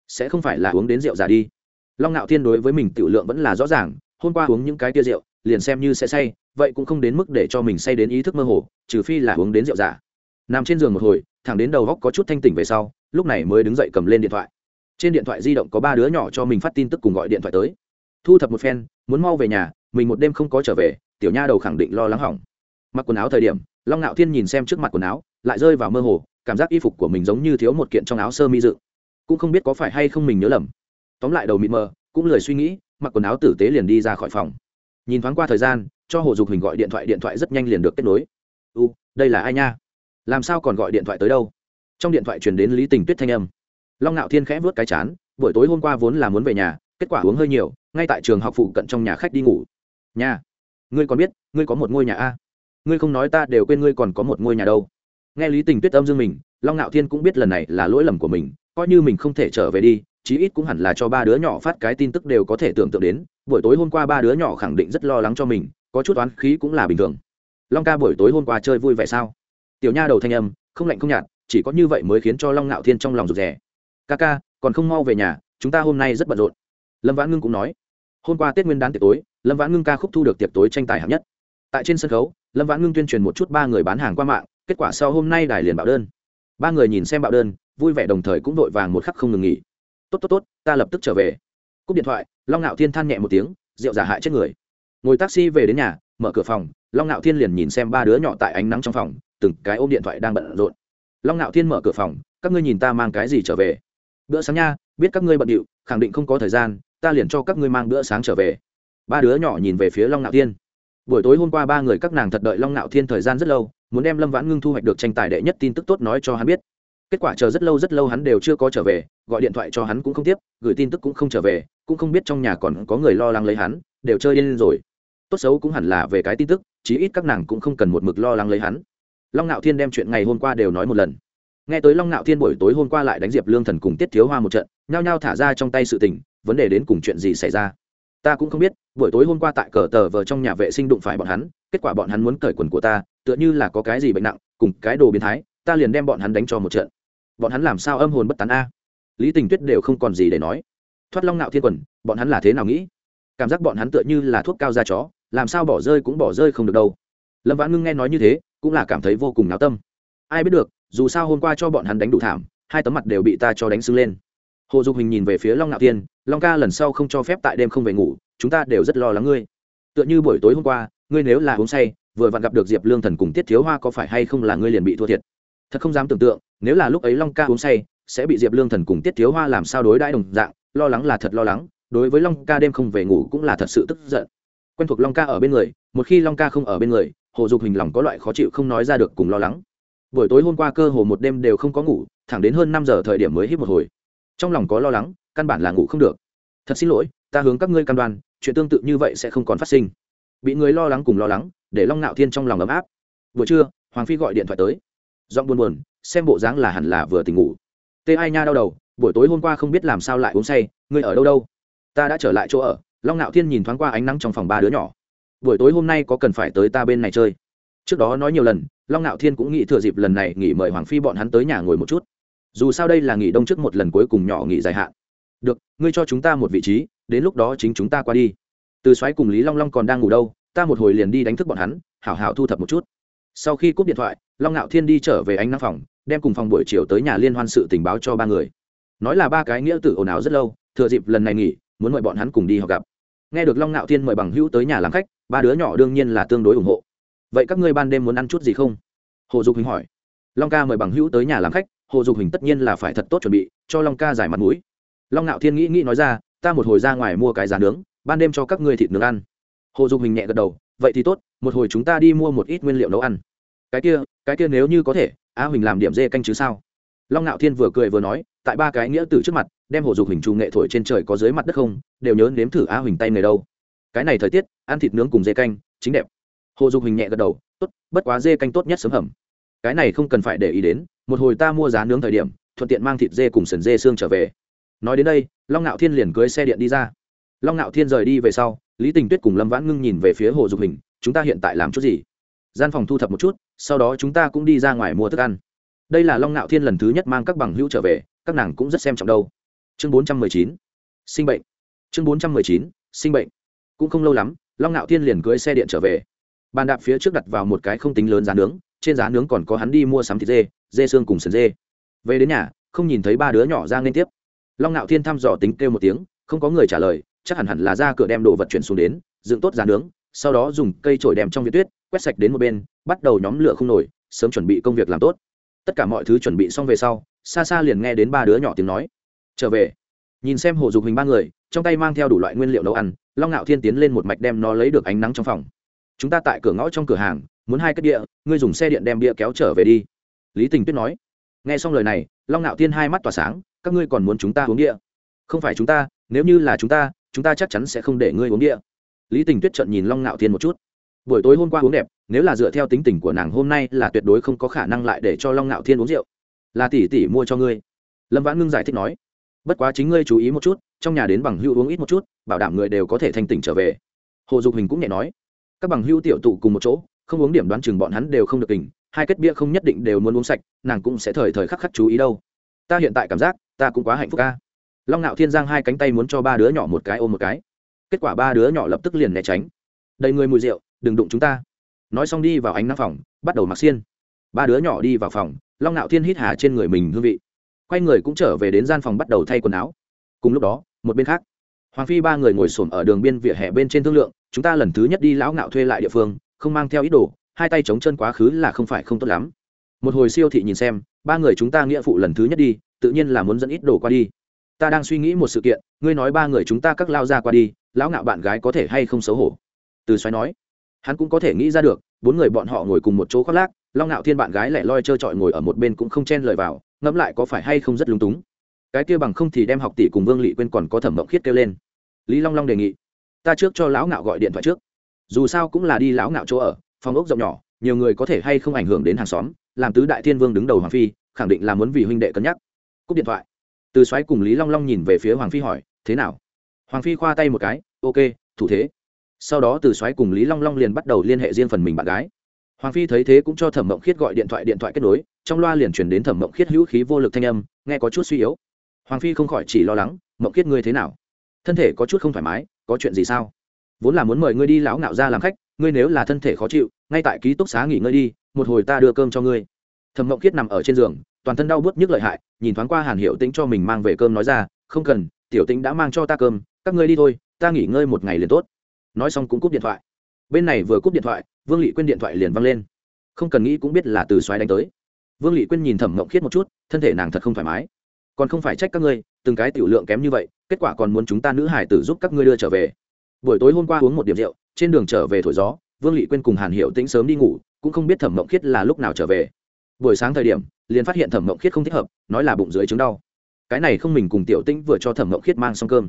Sẽ không phải là uống đến rượu già đi long ngạo thiên đối với mình tiểu lượng vẫn là rõ ràng, hôm qua uống những cái tia rượu, liền xem như sẽ say, vậy cũng không đến mức để cho mình say đến ý thức mơ hồ, trừ phi là uống đến rượu giả. Nằm trên giường một hồi, thẳng đến đầu góc có chút thanh tỉnh về sau, lúc này mới đứng dậy cầm lên điện thoại. Trên điện thoại di động có ba đứa nhỏ cho mình phát tin tức cùng gọi điện thoại tới. Thu thập một phen, muốn mau về nhà, mình một đêm không có trở về, tiểu nha đầu khẳng định lo lắng hỏng. Mặc quần áo thời điểm, long ngạo thiên nhìn xem trước mặt quần áo, lại rơi vào mơ hồ, cảm giác y phục của mình giống như thiếu một kiện trong áo sơ mi dự. Cũng không biết có phải hay không mình nhớ lầm tóm lại đầu mịt mờ, cũng lười suy nghĩ, mặc quần áo tử tế liền đi ra khỏi phòng. Nhìn thoáng qua thời gian, cho hồ dục hình gọi điện thoại điện thoại rất nhanh liền được kết nối. U, đây là ai nha? Làm sao còn gọi điện thoại tới đâu? Trong điện thoại truyền đến lý tình tuyết thanh âm. Long ngạo thiên khẽ vớt cái chán, buổi tối hôm qua vốn là muốn về nhà, kết quả uống hơi nhiều, ngay tại trường học phụ cận trong nhà khách đi ngủ. Nhà ngươi còn biết, ngươi có một ngôi nhà a? Ngươi không nói ta đều quên ngươi còn có một ngôi nhà đâu. Nghe lý tình tuyết âm dương mình, long ngạo thiên cũng biết lần này là lỗi lầm của mình, coi như mình không thể trở về đi chí ít cũng hẳn là cho ba đứa nhỏ phát cái tin tức đều có thể tưởng tượng đến. Buổi tối hôm qua ba đứa nhỏ khẳng định rất lo lắng cho mình, có chút oán khí cũng là bình thường. Long ca buổi tối hôm qua chơi vui vẻ sao? Tiểu nha đầu thanh âm, không lạnh không nhạt, chỉ có như vậy mới khiến cho long ngạo thiên trong lòng rụt rè. Ca ca, còn không mau về nhà, chúng ta hôm nay rất bận rộn. Lâm vãn ngưng cũng nói. Hôm qua tết nguyên đán tiệc tối, lâm vãn ngưng ca khúc thu được tiệc tối tranh tài hạng nhất. Tại trên sân khấu, lâm vãn ngưng tuyên truyền một chút ba người bán hàng qua mạng, kết quả sau hôm nay đài liền bạo đơn. Ba người nhìn xem bạo đơn, vui vẻ đồng thời cũng vội vàng một khắc không ngừng nghỉ tốt tốt tốt, ta lập tức trở về. Cúp điện thoại, long ngạo thiên than nhẹ một tiếng, rượu giả hại chết người. Ngồi taxi về đến nhà, mở cửa phòng, long ngạo thiên liền nhìn xem ba đứa nhỏ tại ánh nắng trong phòng, từng cái ôm điện thoại đang bận rộn. Long ngạo thiên mở cửa phòng, các ngươi nhìn ta mang cái gì trở về? Bữa sáng nha, biết các ngươi bận điệu, khẳng định không có thời gian, ta liền cho các ngươi mang bữa sáng trở về. Ba đứa nhỏ nhìn về phía long ngạo thiên. Buổi tối hôm qua ba người các nàng thật đợi long ngạo thiên thời gian rất lâu, muốn đem lâm vãn ngưng thu hoạch được tranh tài đệ nhất tin tức tốt nói cho hắn biết kết quả chờ rất lâu rất lâu hắn đều chưa có trở về, gọi điện thoại cho hắn cũng không tiếp, gửi tin tức cũng không trở về, cũng không biết trong nhà còn có người lo lắng lấy hắn, đều chơi điên rồi. Tốt xấu cũng hẳn là về cái tin tức, chí ít các nàng cũng không cần một mực lo lắng lấy hắn. Long ngạo thiên đem chuyện ngày hôm qua đều nói một lần. Nghe tới long ngạo thiên buổi tối hôm qua lại đánh diệp lương thần cùng tiết thiếu hoa một trận, nhao nhao thả ra trong tay sự tình, vấn đề đến cùng chuyện gì xảy ra? Ta cũng không biết, buổi tối hôm qua tại cờ tờ vờ trong nhà vệ sinh đụng phải bọn hắn, kết quả bọn hắn muốn cởi quần của ta, tựa như là có cái gì bệnh nặng, cùng cái đồ biến thái, ta liền đem bọn hắn đánh cho một trận bọn hắn làm sao âm hồn bất tán a? Lý tình tuyết đều không còn gì để nói. Thoát long nạo thiên quần, bọn hắn là thế nào nghĩ? Cảm giác bọn hắn tựa như là thuốc cao da chó, làm sao bỏ rơi cũng bỏ rơi không được đâu. Lâm vãn ngưng nghe nói như thế, cũng là cảm thấy vô cùng náo tâm. Ai biết được, dù sao hôm qua cho bọn hắn đánh đủ thảm, hai tấm mặt đều bị ta cho đánh sưng lên. Hồ dục hình nhìn về phía long nạo thiên, long ca lần sau không cho phép tại đêm không về ngủ, chúng ta đều rất lo lắng ngươi. Tựa như buổi tối hôm qua, ngươi nếu là uống say, vừa vặn gặp được diệp lương thần cùng tiết thiếu hoa có phải hay không là ngươi liền bị thua thiệt. Thật không dám tưởng tượng nếu là lúc ấy long ca uống say, sẽ bị diệp lương thần cùng tiết thiếu hoa làm sao đối đãi đồng dạng, lo lắng là thật lo lắng, đối với long ca đêm không về ngủ cũng là thật sự tức giận. Quen thuộc long ca ở bên người, một khi long ca không ở bên người, hồ dục hình lòng có loại khó chịu không nói ra được cùng lo lắng. Buổi tối hôm qua cơ hồ một đêm đều không có ngủ, thẳng đến hơn năm giờ thời điểm mới hít một hồi. Trong lòng có lo lắng, căn bản là ngủ không được. Thật xin lỗi, ta hướng các ngươi cam đoan, chuyện tương tự như vậy sẽ không còn phát sinh. Bị người lo lắng cùng lo lắng, để long Nạo thiên trong lòng ấm áp. Vừa trưa, hoàng phi gọi điện thoại tới. Giọng buồn buồn xem bộ dáng là hẳn là vừa tỉnh ngủ. Tê ai nha đau đầu, buổi tối hôm qua không biết làm sao lại uống say, ngươi ở đâu đâu? Ta đã trở lại chỗ ở, long ngạo thiên nhìn thoáng qua ánh nắng trong phòng ba đứa nhỏ. Buổi tối hôm nay có cần phải tới ta bên này chơi? Trước đó nói nhiều lần, long ngạo thiên cũng nghĩ thừa dịp lần này nghỉ mời hoàng phi bọn hắn tới nhà ngồi một chút. Dù sao đây là nghỉ đông trước một lần cuối cùng nhỏ nghỉ dài hạn. Được, ngươi cho chúng ta một vị trí, đến lúc đó chính chúng ta qua đi. Từ xoáy cùng lý long long còn đang ngủ đâu, ta một hồi liền đi đánh thức bọn hắn, hảo hảo thu thập một chút. Sau khi cúp điện thoại, long ngạo thiên đi trở về ánh nắng phòng đem cùng phòng buổi chiều tới nhà liên hoan sự tình báo cho ba người. Nói là ba cái nghĩa tử ồn ào rất lâu, thừa dịp lần này nghỉ, muốn mời bọn hắn cùng đi học gặp. Nghe được long ngạo thiên mời bằng hữu tới nhà làm khách, ba đứa nhỏ đương nhiên là tương đối ủng hộ. Vậy các ngươi ban đêm muốn ăn chút gì không? Hồ dục huỳnh hỏi. Long ca mời bằng hữu tới nhà làm khách, hồ dục huỳnh tất nhiên là phải thật tốt chuẩn bị, cho long ca giải mặt mũi. Long ngạo thiên nghĩ nghĩ nói ra, ta một hồi ra ngoài mua cái giá nướng, ban đêm cho các ngươi thịt nướng ăn. Hồ dục huỳnh nhẹ gật đầu, vậy thì tốt, một hồi chúng ta đi mua một ít nguyên liệu nấu ăn cái kia cái kia nếu như có thể, a huỳnh làm điểm dê canh chứ sao? Long ngạo thiên vừa cười vừa nói, tại ba cái nghĩa tử trước mặt, đem hồ dục hình trù nghệ thổi trên trời có dưới mặt đất không, đều nhớ nếm thử a huỳnh tay người đâu. Cái này thời tiết, ăn thịt nướng cùng dê canh, chính đẹp. Hồ dục hình nhẹ gật đầu, tốt, bất quá dê canh tốt nhất sớm hầm. Cái này không cần phải để ý đến, một hồi ta mua giá nướng thời điểm, thuận tiện mang thịt dê cùng sườn dê xương trở về. Nói đến đây, long ngạo thiên liền cưới xe điện đi ra. Long ngạo thiên rời đi về sau, lý tình tuyết cùng lâm vãn ngưng nhìn về phía hồ dục hình, chúng ta hiện tại làm chút gì? Gian phòng thu thập một chút sau đó chúng ta cũng đi ra ngoài mua thức ăn. Đây là long ngạo thiên lần thứ nhất mang các bằng hữu trở về, các nàng cũng rất xem trọng đâu. Chương bốn trăm mười chín, sinh bệnh. Chương bốn trăm mười chín, sinh bệnh. Cũng không lâu lắm, long ngạo thiên liền cưới xe điện trở về. Bàn đạp phía trước đặt vào một cái không tính lớn giá nướng, trên giá nướng còn có hắn đi mua sắm thịt dê dê xương cùng sườn dê. Về đến nhà, không nhìn thấy ba đứa nhỏ ra nên tiếp. Long ngạo thiên thăm dò tính kêu một tiếng, không có người trả lời, chắc hẳn hẳn là ra cửa đem đồ vật chuyển xuống đến, dựng tốt giá nướng, sau đó dùng cây trổi đem trong viện tuyết quét sạch đến một bên, bắt đầu nhóm lửa không nổi, sớm chuẩn bị công việc làm tốt. Tất cả mọi thứ chuẩn bị xong về sau xa xa liền nghe đến ba đứa nhỏ tiếng nói. Trở về. Nhìn xem hồ dục hình ba người, trong tay mang theo đủ loại nguyên liệu nấu ăn, long ngạo thiên tiến lên một mạch đem nó lấy được ánh nắng trong phòng. Chúng ta tại cửa ngõ trong cửa hàng, muốn hai cất địa, ngươi dùng xe điện đem bia kéo trở về đi. Lý tình tuyết nói. Nghe xong lời này, long ngạo thiên hai mắt tỏa sáng, các ngươi còn muốn chúng ta uống địa? Không phải chúng ta, nếu như là chúng ta chúng ta chắc chắn sẽ không để ngươi uống địa. Lý tình tuyết trợn nhìn long ngạo thiên một chút buổi tối hôm qua uống đẹp, nếu là dựa theo tính tình của nàng hôm nay là tuyệt đối không có khả năng lại để cho long ngạo thiên uống rượu. Là tỷ tỷ mua cho ngươi. Lâm vãn ngưng giải thích nói. Bất quá chính ngươi chú ý một chút, trong nhà đến bằng hưu uống ít một chút, bảo đảm người đều có thể thanh tỉnh trở về. Hồ dục hình cũng nhẹ nói. Các bằng hưu tiểu tụ cùng một chỗ, không uống điểm đoán chừng bọn hắn đều không được tỉnh, hai kết bia không nhất định đều muốn uống sạch, nàng cũng sẽ thời thời khắc khắc chú ý đâu. Ta hiện tại cảm giác, ta cũng quá hạnh phúc ca long ngạo thiên giang hai cánh tay muốn cho ba đứa nhỏ một cái ôm một cái. Kết quả ba đứa nhỏ lập tức liền né tránh. Đầy người mùi rượu đừng đụng chúng ta. Nói xong đi vào ánh nắng phòng, bắt đầu mặc xiên. Ba đứa nhỏ đi vào phòng, long ngạo thiên hít hà trên người mình hương vị. Quay người cũng trở về đến gian phòng bắt đầu thay quần áo. Cùng lúc đó, một bên khác, hoàng phi ba người ngồi xổm ở đường biên vỉa hè bên trên thương lượng, chúng ta lần thứ nhất đi lão ngạo thuê lại địa phương, không mang theo ít đồ, hai tay chống chân quá khứ là không phải không tốt lắm. Một hồi siêu thị nhìn xem, ba người chúng ta nghĩa phụ lần thứ nhất đi, tự nhiên là muốn dẫn ít đồ qua đi. Ta đang suy nghĩ một sự kiện, ngươi nói ba người chúng ta các lao ra qua đi, lão ngạo bạn gái có thể hay không xấu hổ? Từ xoáy nói hắn cũng có thể nghĩ ra được, bốn người bọn họ ngồi cùng một chỗ khoác lác, long ngạo thiên bạn gái lại loi trơ trọi ngồi ở một bên cũng không chen lời vào, ngẫm lại có phải hay không rất lúng túng. Cái kia bằng không thì đem học tỷ cùng vương lị quên còn có thẩm mộng khiết kêu lên. Lý long long đề nghị, ta trước cho lão ngạo gọi điện thoại trước. Dù sao cũng là đi lão ngạo chỗ ở, phòng ốc rộng nhỏ, nhiều người có thể hay không ảnh hưởng đến hàng xóm, làm tứ đại thiên vương đứng đầu hoàng phi, khẳng định là muốn vì huynh đệ cân nhắc. Cúp điện thoại. Từ xoáy cùng lý long long nhìn về phía hoàng phi hỏi, thế nào? Hoàng phi khoa tay một cái, ok, thủ thế sau đó từ xoáy cùng lý long long liền bắt đầu liên hệ riêng phần mình bạn gái. Hoàng phi thấy thế cũng cho thẩm mộng khiết gọi điện thoại điện thoại kết nối, trong loa liền chuyển đến thẩm mộng khiết hữu khí vô lực thanh âm, nghe có chút suy yếu. Hoàng phi không khỏi chỉ lo lắng, mộng khiết ngươi thế nào? Thân thể có chút không thoải mái, có chuyện gì sao? Vốn là muốn mời ngươi đi lão ngạo ra làm khách, ngươi nếu là thân thể khó chịu, ngay tại ký túc xá nghỉ ngơi đi, một hồi ta đưa cơm cho ngươi. Thẩm mộng khiết nằm ở trên giường, toàn thân đau bớt nhức lợi hại, nhìn thoáng qua hàn hiệu tĩnh cho mình mang về cơm nói ra, không cần, tiểu tĩnh đã mang cho ta cơm, các ngươi đi thôi, ta nghỉ ngơi một ngày liền tốt nói xong cũng cúp điện thoại. Bên này vừa cúp điện thoại, vương lị quên điện thoại liền văng lên. Không cần nghĩ cũng biết là từ xoáy đánh tới. Vương lị quên nhìn thẩm mộng khiết một chút, thân thể nàng thật không thoải mái. Còn không phải trách các ngươi, từng cái tiểu lượng kém như vậy, kết quả còn muốn chúng ta nữ hải tử giúp các ngươi đưa trở về. Buổi tối hôm qua uống một điểm rượu, trên đường trở về thổi gió, vương lị quên cùng hàn hiệu tĩnh sớm đi ngủ, cũng không biết thẩm mộng khiết là lúc nào trở về. Buổi sáng thời điểm, liền phát hiện thẩm mộng khiết không thích hợp, nói là bụng dưới chứng đau. Cái này không mình cùng tiểu tĩnh vừa cho thẩm mộng khiết mang xong cơm.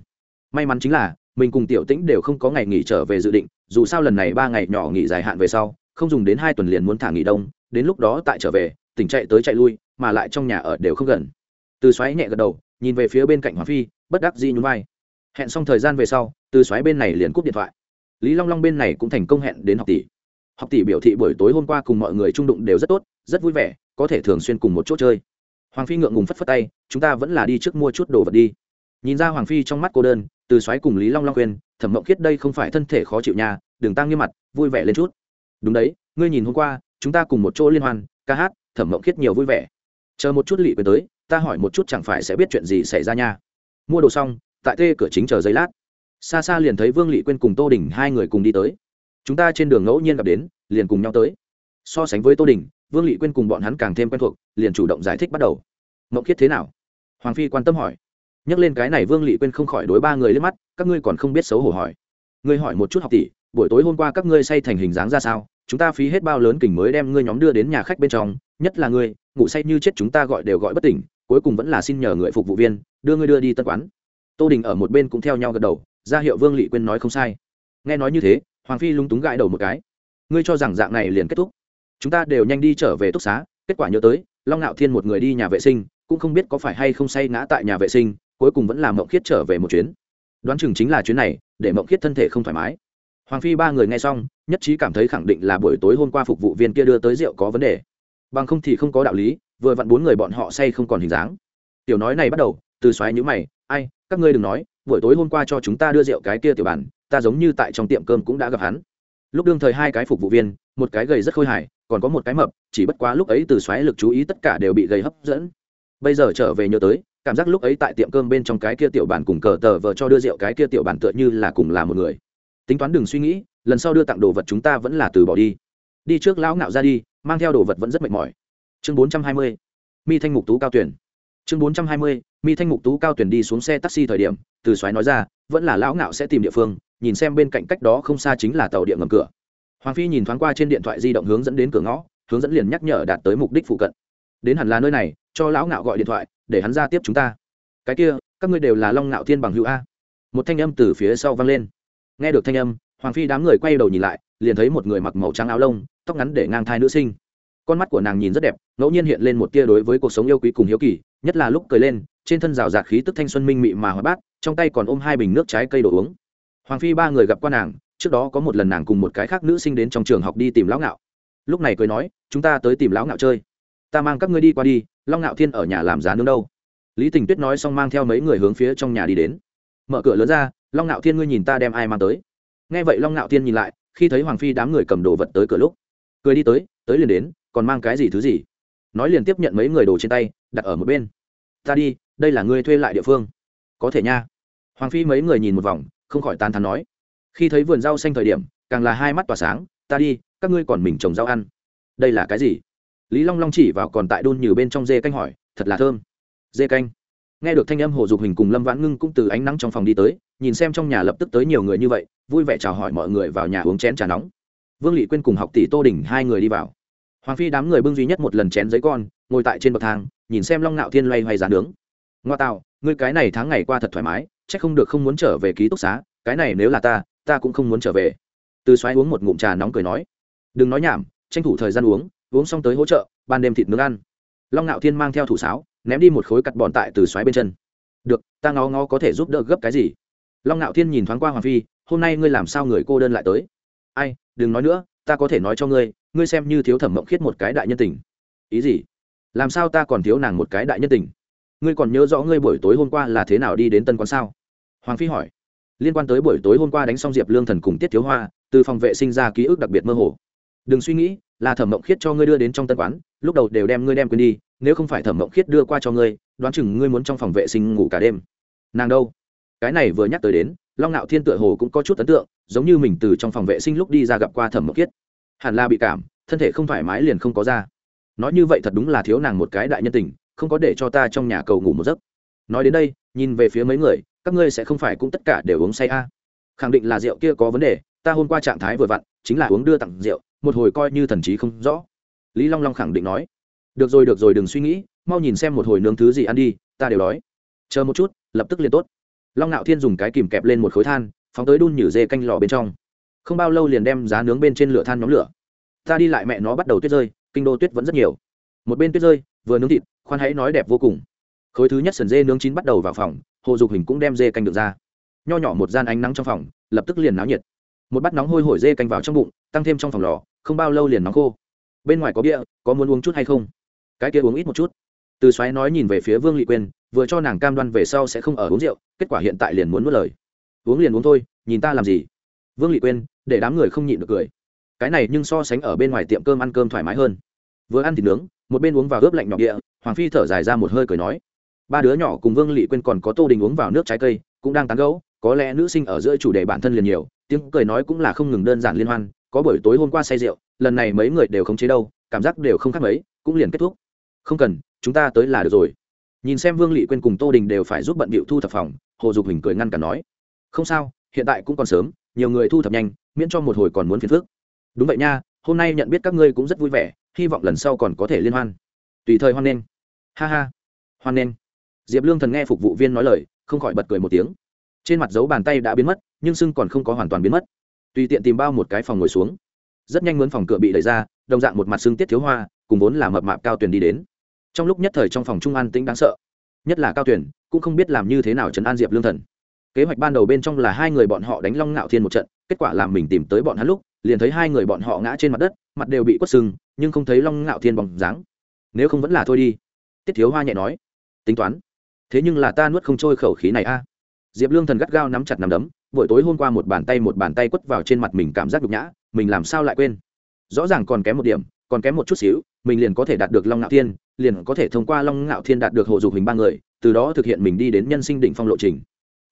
May mắn chính là mình cùng tiểu tĩnh đều không có ngày nghỉ trở về dự định, dù sao lần này ba ngày nhỏ nghỉ dài hạn về sau, không dùng đến hai tuần liền muốn thả nghỉ đông, đến lúc đó tại trở về, tỉnh chạy tới chạy lui, mà lại trong nhà ở đều không gần. Từ xoáy nhẹ gật đầu, nhìn về phía bên cạnh hoàng phi, bất đắc dĩ nhún vai. Hẹn xong thời gian về sau, từ xoáy bên này liền cúp điện thoại. Lý long long bên này cũng thành công hẹn đến học tỷ. Học tỷ biểu thị buổi tối hôm qua cùng mọi người trung đụng đều rất tốt, rất vui vẻ, có thể thường xuyên cùng một chỗ chơi. Hoàng phi ngượng ngùng phất phất tay, chúng ta vẫn là đi trước mua chút đồ vật đi nhìn ra hoàng phi trong mắt cô đơn, từ xoáy cùng lý long long khuyên, thẩm mộng khiết đây không phải thân thể khó chịu nhà đừng tăng nghiêm mặt, vui vẻ lên chút. Đúng đấy, ngươi nhìn hôm qua, chúng ta cùng một chỗ liên hoan, ca hát, thẩm mộng khiết nhiều vui vẻ. Chờ một chút lị quyền tới, ta hỏi một chút chẳng phải sẽ biết chuyện gì xảy ra nha. Mua đồ xong, tại tê cửa chính chờ giấy lát. Xa xa liền thấy vương lị quên cùng tô đình hai người cùng đi tới. Chúng ta trên đường ngẫu nhiên gặp đến, liền cùng nhau tới. So sánh với tô đình, vương lị quên cùng bọn hắn càng thêm quen thuộc, liền chủ động giải thích bắt đầu. Mộng khiết thế nào? Hoàng phi quan tâm hỏi nhắc lên cái này vương lị quên không khỏi đối ba người lên mắt, các ngươi còn không biết xấu hổ hỏi. Ngươi hỏi một chút học tỷ, buổi tối hôm qua các ngươi say thành hình dáng ra sao? Chúng ta phí hết bao lớn kình mới đem ngươi nhóm đưa đến nhà khách bên trong, nhất là ngươi, ngủ say như chết chúng ta gọi đều gọi bất tỉnh, cuối cùng vẫn là xin nhờ người phục vụ viên, đưa ngươi đưa đi tân quán. Tô đình ở một bên cũng theo nhau gật đầu, ra hiệu vương lị quên nói không sai. Nghe nói như thế, hoàng phi lúng túng gãi đầu một cái. Ngươi cho rằng dạng này liền kết thúc. Chúng ta đều nhanh đi trở về túc xá, kết quả nhớ tới, long ngạo thiên một người đi nhà vệ sinh, cũng không biết có phải hay không say ngã tại nhà vệ sinh cuối cùng vẫn là mộng khiết trở về một chuyến. Đoán chừng chính là chuyến này, để mộng khiết thân thể không thoải mái. Hoàng phi ba người nghe xong, nhất trí cảm thấy khẳng định là buổi tối hôm qua phục vụ viên kia đưa tới rượu có vấn đề. Bằng không thì không có đạo lý, vừa vặn bốn người bọn họ say không còn hình dáng. Tiểu nói này bắt đầu, từ xoáy nhữ mày, ai, các ngươi đừng nói, buổi tối hôm qua cho chúng ta đưa rượu cái kia tiểu bản, ta giống như tại trong tiệm cơm cũng đã gặp hắn. Lúc đương thời hai cái phục vụ viên, một cái gầy rất khôi hài, còn có một cái mập, chỉ bất quá lúc ấy từ xoáy lực chú ý tất cả đều bị gầy hấp dẫn. Bây giờ trở về nhớ tới cảm giác lúc ấy tại tiệm cơm bên trong cái kia tiểu bản cùng cờ tờ vờ cho đưa rượu cái kia tiểu bản tựa như là cùng là một người. Tính toán đừng suy nghĩ, lần sau đưa tặng đồ vật chúng ta vẫn là từ bỏ đi. Đi trước lão ngạo ra đi, mang theo đồ vật vẫn rất mệt mỏi. Chương bốn trăm hai mươi, mi thanh mục tú cao tuyển. Chương bốn trăm hai mươi, mi thanh mục tú cao tuyển đi xuống xe taxi thời điểm, từ xoáy nói ra, vẫn là lão ngạo sẽ tìm địa phương, nhìn xem bên cạnh cách đó không xa chính là tàu điện ngầm cửa. Hoàng phi nhìn thoáng qua trên điện thoại di động hướng dẫn đến cửa ngõ, hướng dẫn liền nhắc nhở đạt tới mục đích phụ cận. Đến hẳn là nơi này cho lão ngạo gọi điện thoại, để hắn ra tiếp chúng ta. Cái kia, các ngươi đều là long ngạo thiên bằng hữu a. Một thanh âm từ phía sau vang lên. Nghe được thanh âm, hoàng phi đám người quay đầu nhìn lại, liền thấy một người mặc màu trắng áo lông, tóc ngắn để ngang thai nữ sinh. Con mắt của nàng nhìn rất đẹp, ngẫu nhiên hiện lên một tia đối với cuộc sống yêu quý cùng hiếu kỳ, nhất là lúc cười lên, trên thân rào rạt khí tức thanh xuân minh mị mà hóa bát, trong tay còn ôm hai bình nước trái cây đồ uống. Hoàng phi ba người gặp qua nàng, trước đó có một lần nàng cùng một cái khác nữ sinh đến trong trường học đi tìm lão ngạo. Lúc này cười nói, chúng ta tới tìm lão ngạo chơi ta mang các ngươi đi qua đi, long ngạo thiên ở nhà làm giá nướng đâu? Lý tình tuyết nói xong mang theo mấy người hướng phía trong nhà đi đến. Mở cửa lớn ra, long ngạo thiên ngươi nhìn ta đem ai mang tới. Nghe vậy long ngạo thiên nhìn lại, khi thấy hoàng phi đám người cầm đồ vật tới cửa lúc, cười đi tới tới liền đến, còn mang cái gì thứ gì? Nói liền tiếp nhận mấy người đồ trên tay, đặt ở một bên. Ta đi, đây là ngươi thuê lại địa phương. Có thể nha. Hoàng phi mấy người nhìn một vòng, không khỏi tan thắn nói. Khi thấy vườn rau xanh thời điểm, càng là hai mắt tỏa sáng, ta đi, các ngươi còn mình trồng rau ăn. Đây là cái gì? Lý long long chỉ vào còn tại đun như bên trong dê canh hỏi, thật là thơm. Dê canh. Nghe được thanh âm hồ dục hình cùng lâm vãn ngưng cũng từ ánh nắng trong phòng đi tới, nhìn xem trong nhà lập tức tới nhiều người như vậy, vui vẻ chào hỏi mọi người vào nhà uống chén trà nóng. Vương lị quên cùng học tỷ tô đình hai người đi vào. Hoàng phi đám người bưng duy nhất một lần chén giấy con, ngồi tại trên bậc thang, nhìn xem long ngạo thiên loay hoay giá nướng. Ngoa tạo, ngươi cái này tháng ngày qua thật thoải mái c h ắ c không được không muốn trở về ký túc xá, cái này nếu là ta ta cũng không muốn trở về. Từ xoáy uống một ngụm trà nóng cười nói, đừng nói nhảm, tranh thủ thời gian uống uống xong tới hỗ trợ, ban đêm thịt nướng ăn. Long ngạo thiên mang theo thủ sáo, ném đi một khối cặt bọn tại từ xoáy bên chân. Được, ta ngó ngó có thể giúp đỡ gấp cái gì? Long ngạo thiên nhìn thoáng qua hoàng phi, hôm nay ngươi làm sao người cô đơn lại tới? Ai, đừng nói nữa, ta có thể nói cho ngươi ngươi xem như thiếu thẩm mộng khiết một cái đại nhân tình. Ý gì? Làm sao ta còn thiếu nàng một cái đại nhân tình? Ngươi còn nhớ rõ ngươi buổi tối hôm qua là thế nào đi đến tân quán sao? Hoàng phi hỏi. Liên quan tới buổi tối hôm qua đánh xong diệp lương thần cùng tiết thiếu hoa, từ phòng vệ sinh ra ký ức đặc biệt mơ hồ đừng suy nghĩ, là thẩm mộng khiết cho ngươi đưa đến trong tân quán, lúc đầu đều đem ngươi đem quên đi, nếu không phải thẩm mộng khiết đưa qua cho ngươi, đoán chừng ngươi muốn trong phòng vệ sinh ngủ cả đêm. Nàng đâu? Cái này vừa nhắc tới đến, long ngạo thiên tựa hồ cũng có chút ấn tượng, giống như mình từ trong phòng vệ sinh lúc đi ra gặp qua thẩm mộng khiết. Hẳn là bị cảm, thân thể không thoải mái liền không có ra. Nói như vậy thật đúng là thiếu nàng một cái đại nhân tình, không có để cho ta trong nhà cầu ngủ một giấc. Nói đến đây, nhìn về phía mấy người, các ngươi sẽ không phải cũng tất cả đều uống say a. Khẳng định là rượu kia có vấn đề, ta hôm qua trạng thái vừa vặn, chính là uống đưa tặng rượu một hồi coi như thần trí không rõ. Lý long long khẳng định nói, được rồi được rồi, đừng suy nghĩ, mau nhìn xem một hồi nướng thứ gì ăn đi, ta đều đói. Chờ một chút, lập tức liền tốt. Long Nạo thiên dùng cái kìm kẹp lên một khối than, phóng tới đun nhử dê canh lò bên trong. Không bao lâu liền đem giá nướng bên trên lửa than nhóm lửa. Ta đi lại mẹ nó bắt đầu tuyết rơi, kinh đô tuyết vẫn rất nhiều. Một bên tuyết rơi, vừa nướng thịt, khoan hãy nói đẹp vô cùng. Khối thứ nhất sần dê nướng chín bắt đầu vào phòng, hồ dục hình cũng đem dê canh được ra. Nho nhỏ một gian ánh nắng trong phòng, lập tức liền náo nhiệt. Một bát nóng hôi hổi dê canh vào trong bụng, tăng thêm trong phòng lò không bao lâu liền nóng khô. Bên ngoài có bia, có muốn uống chút hay không? Cái kia uống ít một chút. Từ xoáy nói nhìn về phía vương lị quyên, vừa cho nàng cam đoan về sau sẽ không ở uống rượu, kết quả hiện tại liền muốn nuốt lời. Uống liền uống thôi, nhìn ta làm gì? Vương lị quyên, để đám người không nhịn được cười. Cái này nhưng so sánh ở bên ngoài tiệm cơm ăn cơm thoải mái hơn. Vừa ăn thịt nướng, một bên uống vào ướp lạnh nhọc địa hoàng phi thở dài ra một hơi cười nói, ba đứa nhỏ cùng vương lị quyên còn có tô đình uống vào nước trái cây, cũng đang tán gẫu, có lẽ nữ sinh ở giữa chủ đề bản thân liền nhiều, tiếng cười nói cũng là không ngừng đơn giản liên hoan có buổi tối hôm qua say rượu, lần này mấy người đều không chế đâu, cảm giác đều không khác mấy, cũng liền kết thúc. Không cần, chúng ta tới là được rồi. Nhìn xem vương lị quên cùng tô đình đều phải giúp bận bịu thu thập phòng, hồ dục hình cười ngăn cản nói. Không sao, hiện tại cũng còn sớm, nhiều người thu thập nhanh, miễn cho một hồi còn muốn phiền phức. Đúng vậy nha, hôm nay nhận biết các ngươi cũng rất vui vẻ, hy vọng lần sau còn có thể liên hoan. Tùy thời hoan nghênh. Ha ha. Hoan nghênh. Diệp lương thần nghe phục vụ viên nói lời, không khỏi bật cười một tiếng. Trên mặt dấu bàn tay đã biến mất, nhưng sưng còn không có hoàn toàn biến mất tùy tiện tìm bao một cái phòng ngồi xuống. Rất nhanh mướn phòng cửa bị đẩy ra, đồng dạng một mặt xương tiết thiếu hoa, cùng vốn là mập mạp cao tuyển đi đến. Trong lúc nhất thời trong phòng trung an tĩnh đáng sợ. Nhất là cao tuyển, cũng không biết làm như thế nào trấn an diệp lương thần. Kế hoạch ban đầu bên trong là hai người bọn họ đánh long ngạo thiên một trận, kết quả làm mình tìm tới bọn hắn lúc, liền thấy hai người bọn họ ngã trên mặt đất, mặt đều bị quất sưng, nhưng không thấy long ngạo thiên bóng dáng. Nếu không vẫn là thôi đi. Tiết thiếu hoa nhẹ nói. Tính toán. Thế nhưng là ta nuốt không trôi khẩu khí này a. Diệp lương thần gắt gao nắm chặt nắm đấm buổi tối hôm qua một bàn tay một bàn tay quất vào trên mặt mình cảm giác nhục nhã, mình làm sao lại quên? Rõ ràng còn kém một điểm, còn kém một chút xíu, mình liền có thể đạt được long ngạo thiên, liền có thể thông qua long ngạo thiên đạt được hộ dục hình ba người, từ đó thực hiện mình đi đến nhân sinh đỉnh phong lộ trình.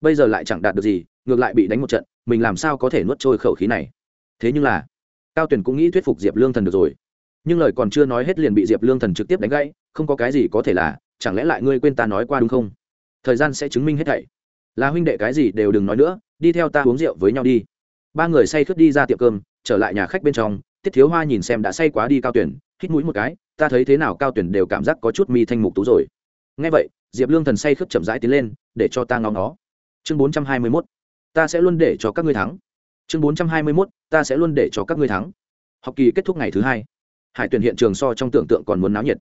Bây giờ lại chẳng đạt được gì, ngược lại bị đánh một trận, mình làm sao có thể nuốt trôi khẩu khí này? Thế nhưng là, cao tuyển cũng nghĩ thuyết phục diệp lương thần được rồi. Nhưng lời còn chưa nói hết liền bị diệp lương thần trực tiếp đánh gãy, không có cái gì có thể là, chẳng lẽ lại ngươi quên ta nói qua đúng không? Thời gian sẽ chứng minh hết thảy. Là huynh đệ cái gì đều đừng nói nữa đi theo ta uống rượu với nhau đi. Ba người say khướt đi ra tiệm cơm, trở lại nhà khách bên trong, tiết thiếu hoa nhìn xem đã say quá đi cao tuyển, hít mũi một cái, ta thấy thế nào cao tuyển đều cảm giác có chút mi thanh mục tú rồi. Ngay vậy, diệp lương thần say khướt chậm rãi tiến lên, để cho ta ngóng nó chương bốn trăm hai mươi mốt, ta sẽ luôn để cho các ngươi thắng. Chương bốn trăm hai mươi mốt, ta sẽ luôn để cho các ngươi thắng. Học kỳ kết thúc ngày thứ hai. Hải tuyển hiện trường so trong tưởng tượng còn muốn náo nhiệt.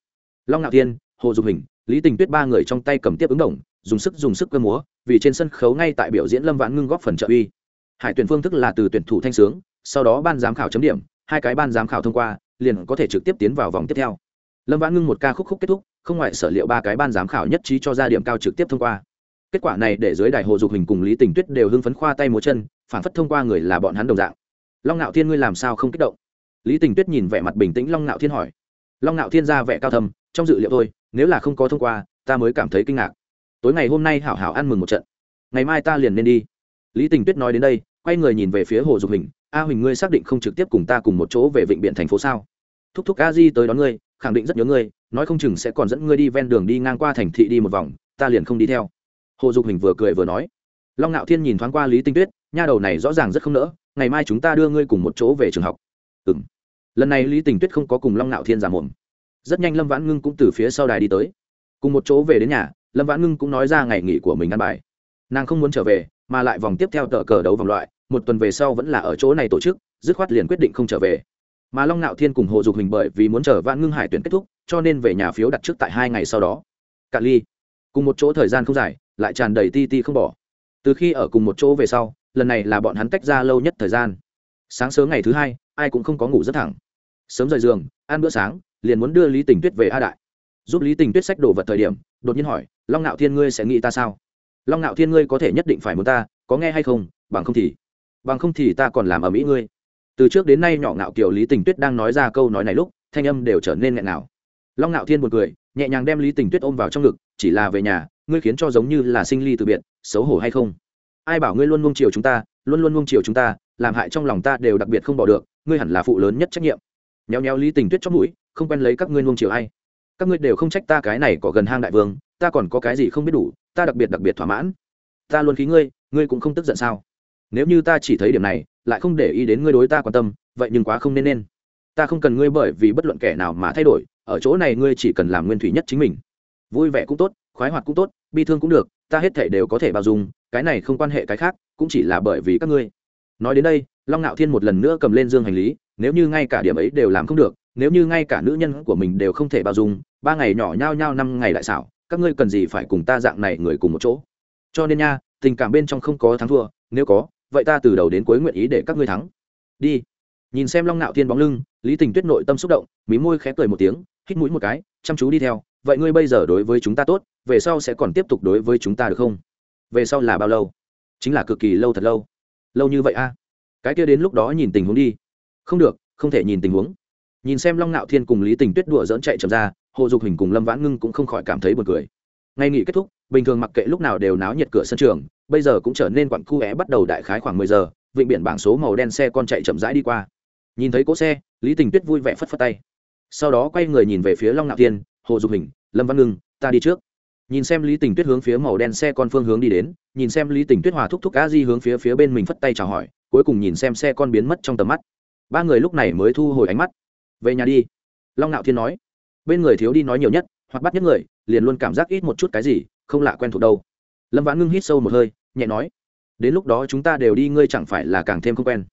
Long ngạo thiên, hồ dục hình, lý tình tuyết ba người trong tay cầm tiếp ứng đồng, dùng sức dùng sức cơ múa vì trên sân khấu ngay tại biểu diễn lâm vãn ngưng góp phần trợ uy. Hải tuyển phương thức là từ tuyển thủ thanh sướng, sau đó ban giám khảo chấm điểm, hai cái ban giám khảo thông qua, liền có thể trực tiếp tiến vào vòng tiếp theo. Lâm vãn ngưng một ca khúc khúc kết thúc, không ngoại sở liệu ba cái ban giám khảo nhất trí cho ra điểm cao trực tiếp thông qua. Kết quả này để dưới đài hồ dục hình cùng lý tình tuyết đều hưng phấn khoa tay múa chân phản phất thông qua người là bọn hắn đồng dạng. Long ngạo thiên ngươi làm sao không kích động? Lý tình tuyết nhìn vẻ mặt bình tĩnh long ngạo thiên hỏi. Long ngạo thiên ra vẻ cao thầm trong dự liệu thôi, nếu là không có thông qua, ta mới cảm thấy kinh ngạc tối ngày hôm nay hảo hảo ăn mừng một trận. Ngày mai ta liền nên đi. Lý tình tuyết nói đến đây, quay người nhìn về phía hồ dục hình. A huỳnh ngươi xác định không trực tiếp cùng ta cùng một chỗ về vịnh biện thành phố sao? Thúc thúc a di tới đón ngươi, khẳng định rất nhớ ngươi, nói không chừng sẽ còn dẫn ngươi đi ven đường đi ngang qua thành thị đi một vòng, ta liền không đi theo. Hồ dục hình vừa cười vừa nói. Long ngạo thiên nhìn thoáng qua lý tinh tuyết, nha đầu này rõ ràng rất không nỡ, ngày mai chúng ta đưa ngươi cùng một chỗ về trường học. Ừ m lần này lý tình tuyết không có cùng long ngạo thiên giả mồm rất nhanh lâm vãn ngưng cũng từ phía sau đài đi tới. Cùng một chỗ về đến nhà lâm vãn ngưng cũng nói ra ngày nghỉ của mình ăn bài. Nàng không muốn trở về, mà lại vòng tiếp theo tờ cờ đấu vòng loại, một tuần về sau vẫn là ở chỗ này tổ chức, dứt khoát liền quyết định không trở về. Mà long ngạo thiên cùng hồ dục hình bởi vì muốn chờ vãn ngưng hải tuyển kết thúc, cho nên về nhà phiếu đặt trước tại hai ngày sau đó. Cạn ly, cùng một chỗ thời gian không dài, lại tràn đầy ti ti không bỏ. Từ khi ở cùng một chỗ về sau, lần này là bọn hắn tách ra lâu nhất thời gian. Sáng sớm ngày thứ hai, ai cũng không có ngủ rất thẳng. Sớm rời giường, ăn bữa sáng, liền muốn đưa lý tình tuyết về a đại. Giúp lý tình tuyết sách đồ vật thời điểm đột nhiên hỏi, long ngạo thiên ngươi sẽ nghĩ ta sao? Long ngạo thiên ngươi có thể nhất định phải muốn ta, có nghe hay không? Bằng không thì, bằng không thì ta còn làm ở mỹ ngươi. Từ trước đến nay nhỏ ngạo kiểu lý tình tuyết đang nói ra câu nói này lúc, thanh âm đều trở nên nghẹn ngào. Long ngạo thiên buồn cười, nhẹ nhàng đem lý tình tuyết ôm vào trong ngực, chỉ là về nhà, ngươi khiến cho giống như là sinh ly từ biệt, xấu hổ hay không? Ai bảo ngươi luôn nung chiều chúng ta, luôn luôn nung chiều chúng ta, làm hại trong lòng ta đều đặc biệt không bỏ được, ngươi hẳn là phụ lớn nhất trách nhiệm. Nhéo nhéo lý tình tuyết trong mũi, không quen lấy các ngươi nung chiều ai các ngươi đều không trách ta cái này có gần hang đại vương, ta còn có cái gì không biết đủ, ta đặc biệt đặc biệt thỏa mãn. Ta luôn khí ngươi ngươi cũng không tức giận sao? Nếu như ta chỉ thấy điểm này, lại không để ý đến ngươi đối ta quan tâm, vậy nhưng quá không nên nên. Ta không cần ngươi bởi vì bất luận kẻ nào mà thay đổi, ở chỗ này ngươi chỉ cần làm nguyên thủy nhất chính mình. Vui vẻ cũng tốt, khoái hoạt cũng tốt, bi thương cũng được, ta hết thể đều có thể bao dung, cái này không quan hệ cái khác, cũng chỉ là bởi vì các ngươi. Nói đến đây, long ngạo thiên một lần nữa cầm lên dương hành lý, nếu như ngay cả điểm ấy đều làm không được nếu như ngay cả nữ nhân của mình đều không thể bao dung, ba ngày nhỏ nhao nhao năm ngày lại xảo, các ngươi cần gì phải cùng ta dạng này người cùng một chỗ? Cho nên nha, tình cảm bên trong không có thắng thua, nếu có, vậy ta từ đầu đến cuối nguyện ý để các ngươi thắng. Đi. Nhìn xem long nạo thiên bóng lưng, lý tình tuyết nội tâm xúc động, mí môi khẽ cười một tiếng, hít mũi một cái, chăm chú đi theo, vậy ngươi bây giờ đối với chúng ta tốt, về sau sẽ còn tiếp tục đối với chúng ta được không? Về sau là bao lâu? Chính là cực kỳ lâu thật lâu. Lâu như vậy a. À? cái kia đến lúc đó nhìn tình huống đi. Không được, không thể nhìn tình huống nhìn xem long ngạo thiên cùng lý tình tuyết đùa dỡn chạy chậm ra, hồ dục hình cùng lâm vãn ngưng cũng không khỏi cảm thấy buồn cười. Ngày nghỉ kết thúc, bình thường mặc kệ lúc nào đều náo nhiệt cửa sân trường, bây giờ cũng trở nên quặn khu é bắt đầu đại khái khoảng mười giờ, vịnh biển bảng số màu đen xe con chạy chậm rãi đi qua. Nhìn thấy cỗ xe, lý tình tuyết vui vẻ phất phất tay. Sau đó quay người nhìn về phía long ngạo thiên, hồ dục hình, lâm văn ngưng, ta đi trước. Nhìn xem lý tình tuyết hướng phía màu đen xe con phương hướng đi đến, nhìn xem lý tình tuyết hòa thúc thúc a di hướng phía phía bên mình phất tay chào hỏi, cuối cùng nhìn xem xe con biến mất trong tầm mắt. Ba người lúc này mới thu hồi ánh mắt về nhà đi. Long ngạo thiên nói. Bên người thiếu đi nói nhiều nhất, hoặc bắt nhất người, liền luôn cảm giác ít một chút cái gì, không lạ quen thuộc đâu. Lâm vãn ngưng hít sâu một hơi, nhẹ nói. Đến lúc đó chúng ta đều đi, ngươi chẳng phải là càng thêm không quen.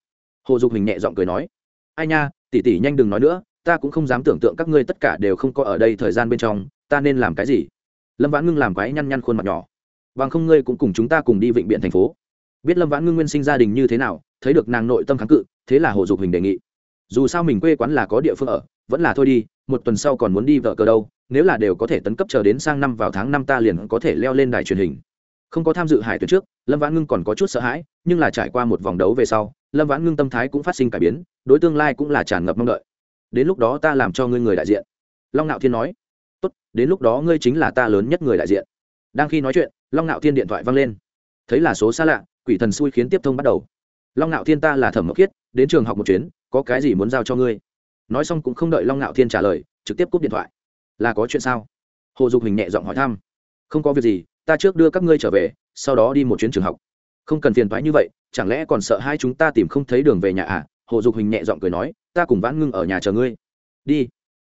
Hồ dục hình nhẹ giọng cười nói. Ai nha tỉ tỉ nhanh đừng nói nữa, ta cũng không dám tưởng tượng các ngươi tất cả đều không có ở đây thời gian bên trong, ta nên làm cái gì? Lâm vãn ngưng làm quái nhăn nhăn khuôn mặt nhỏ. Bằng không ngươi cũng cùng chúng ta cùng đi vịnh biện thành phố. Biết lâm vãn ngưng nguyên sinh gia đình như thế nào, thấy được nàng nội tâm kháng cự, thế là hồ dục hình đề nghị dù sao mình quê quán là có địa phương ở, vẫn là thôi đi, một tuần sau còn muốn đi vợ cờ đâu, nếu là đều có thể tấn cấp chờ đến sang năm vào tháng năm ta liền có thể leo lên đài truyền hình. Không có tham dự hải tuyển trước, lâm vãn ngưng còn có chút sợ hãi, nhưng là trải qua một vòng đấu về sau, lâm vãn ngưng tâm thái cũng phát sinh cải biến, đối tương lai cũng là tràn ngập mong đợi. Đến lúc đó ta làm cho ngươi người đại diện. Long Nạo thiên nói. Tốt, đến lúc đó ngươi chính là ta lớn nhất người đại diện. Đang khi nói chuyện, long Nạo thiên điện thoại văng lên. Thấy là số xa lạ, quỷ thần xui khiến tiếp thông bắt đầu. Long Nạo thiên ta là thẩm mộc khiết, đến trường học một chuyến có cái gì muốn giao cho ngươi? Nói xong cũng không đợi long ngạo thiên trả lời, trực tiếp cúp điện thoại. Là có chuyện sao? Hồ dục hình nhẹ giọng hỏi thăm. Không có việc gì, ta trước đưa các ngươi trở về, sau đó đi một chuyến trường học. Không cần phiền thoái như vậy, chẳng lẽ còn sợ hai chúng ta tìm không thấy đường về nhà à? Hồ dục hình nhẹ giọng cười nói, ta cùng vãn ngưng ở nhà chờ ngươi. Đi.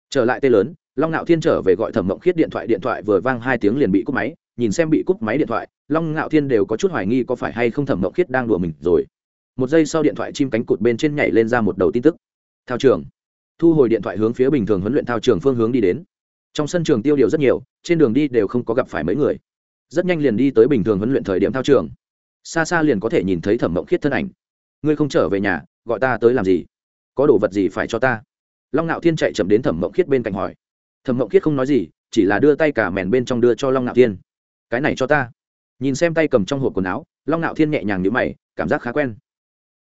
Trở lại tê lớn, long ngạo thiên trở về gọi thẩm mộng khiết điện thoại điện thoại vừa vang hai tiếng liền bị cúp máy. Nhìn xem bị cúp máy điện thoại, long ngạo thiên đều có chút hoài nghi có phải hay không thẩm mộng khiết đang đùa mình rồi một giây sau điện thoại chim cánh cụt bên trên nhảy lên ra một đầu tin tức. Thao trường. Thu hồi điện thoại hướng phía bình thường huấn luyện thao trường phương hướng đi đến. Trong sân trường tiêu điều rất nhiều, trên đường đi đều không có gặp phải mấy người. Rất nhanh liền đi tới bình thường huấn luyện thời điểm thao trường. Xa xa liền có thể nhìn thấy thẩm mộng khiết thân ảnh. Ngươi không trở về nhà, gọi ta tới làm gì? Có đồ vật gì phải cho ta? Long ngạo thiên chạy chậm đến thẩm mộng khiết bên cạnh hỏi. Thẩm mộng khiết không nói gì, chỉ là đưa tay cả mèn bên trong đưa cho long ngạo thiên. Cái này cho ta. Nhìn xem tay cầm trong hộp quần áo, long ngạo thiên nhẹ nhàng nhữ mày, cảm giác khá quen.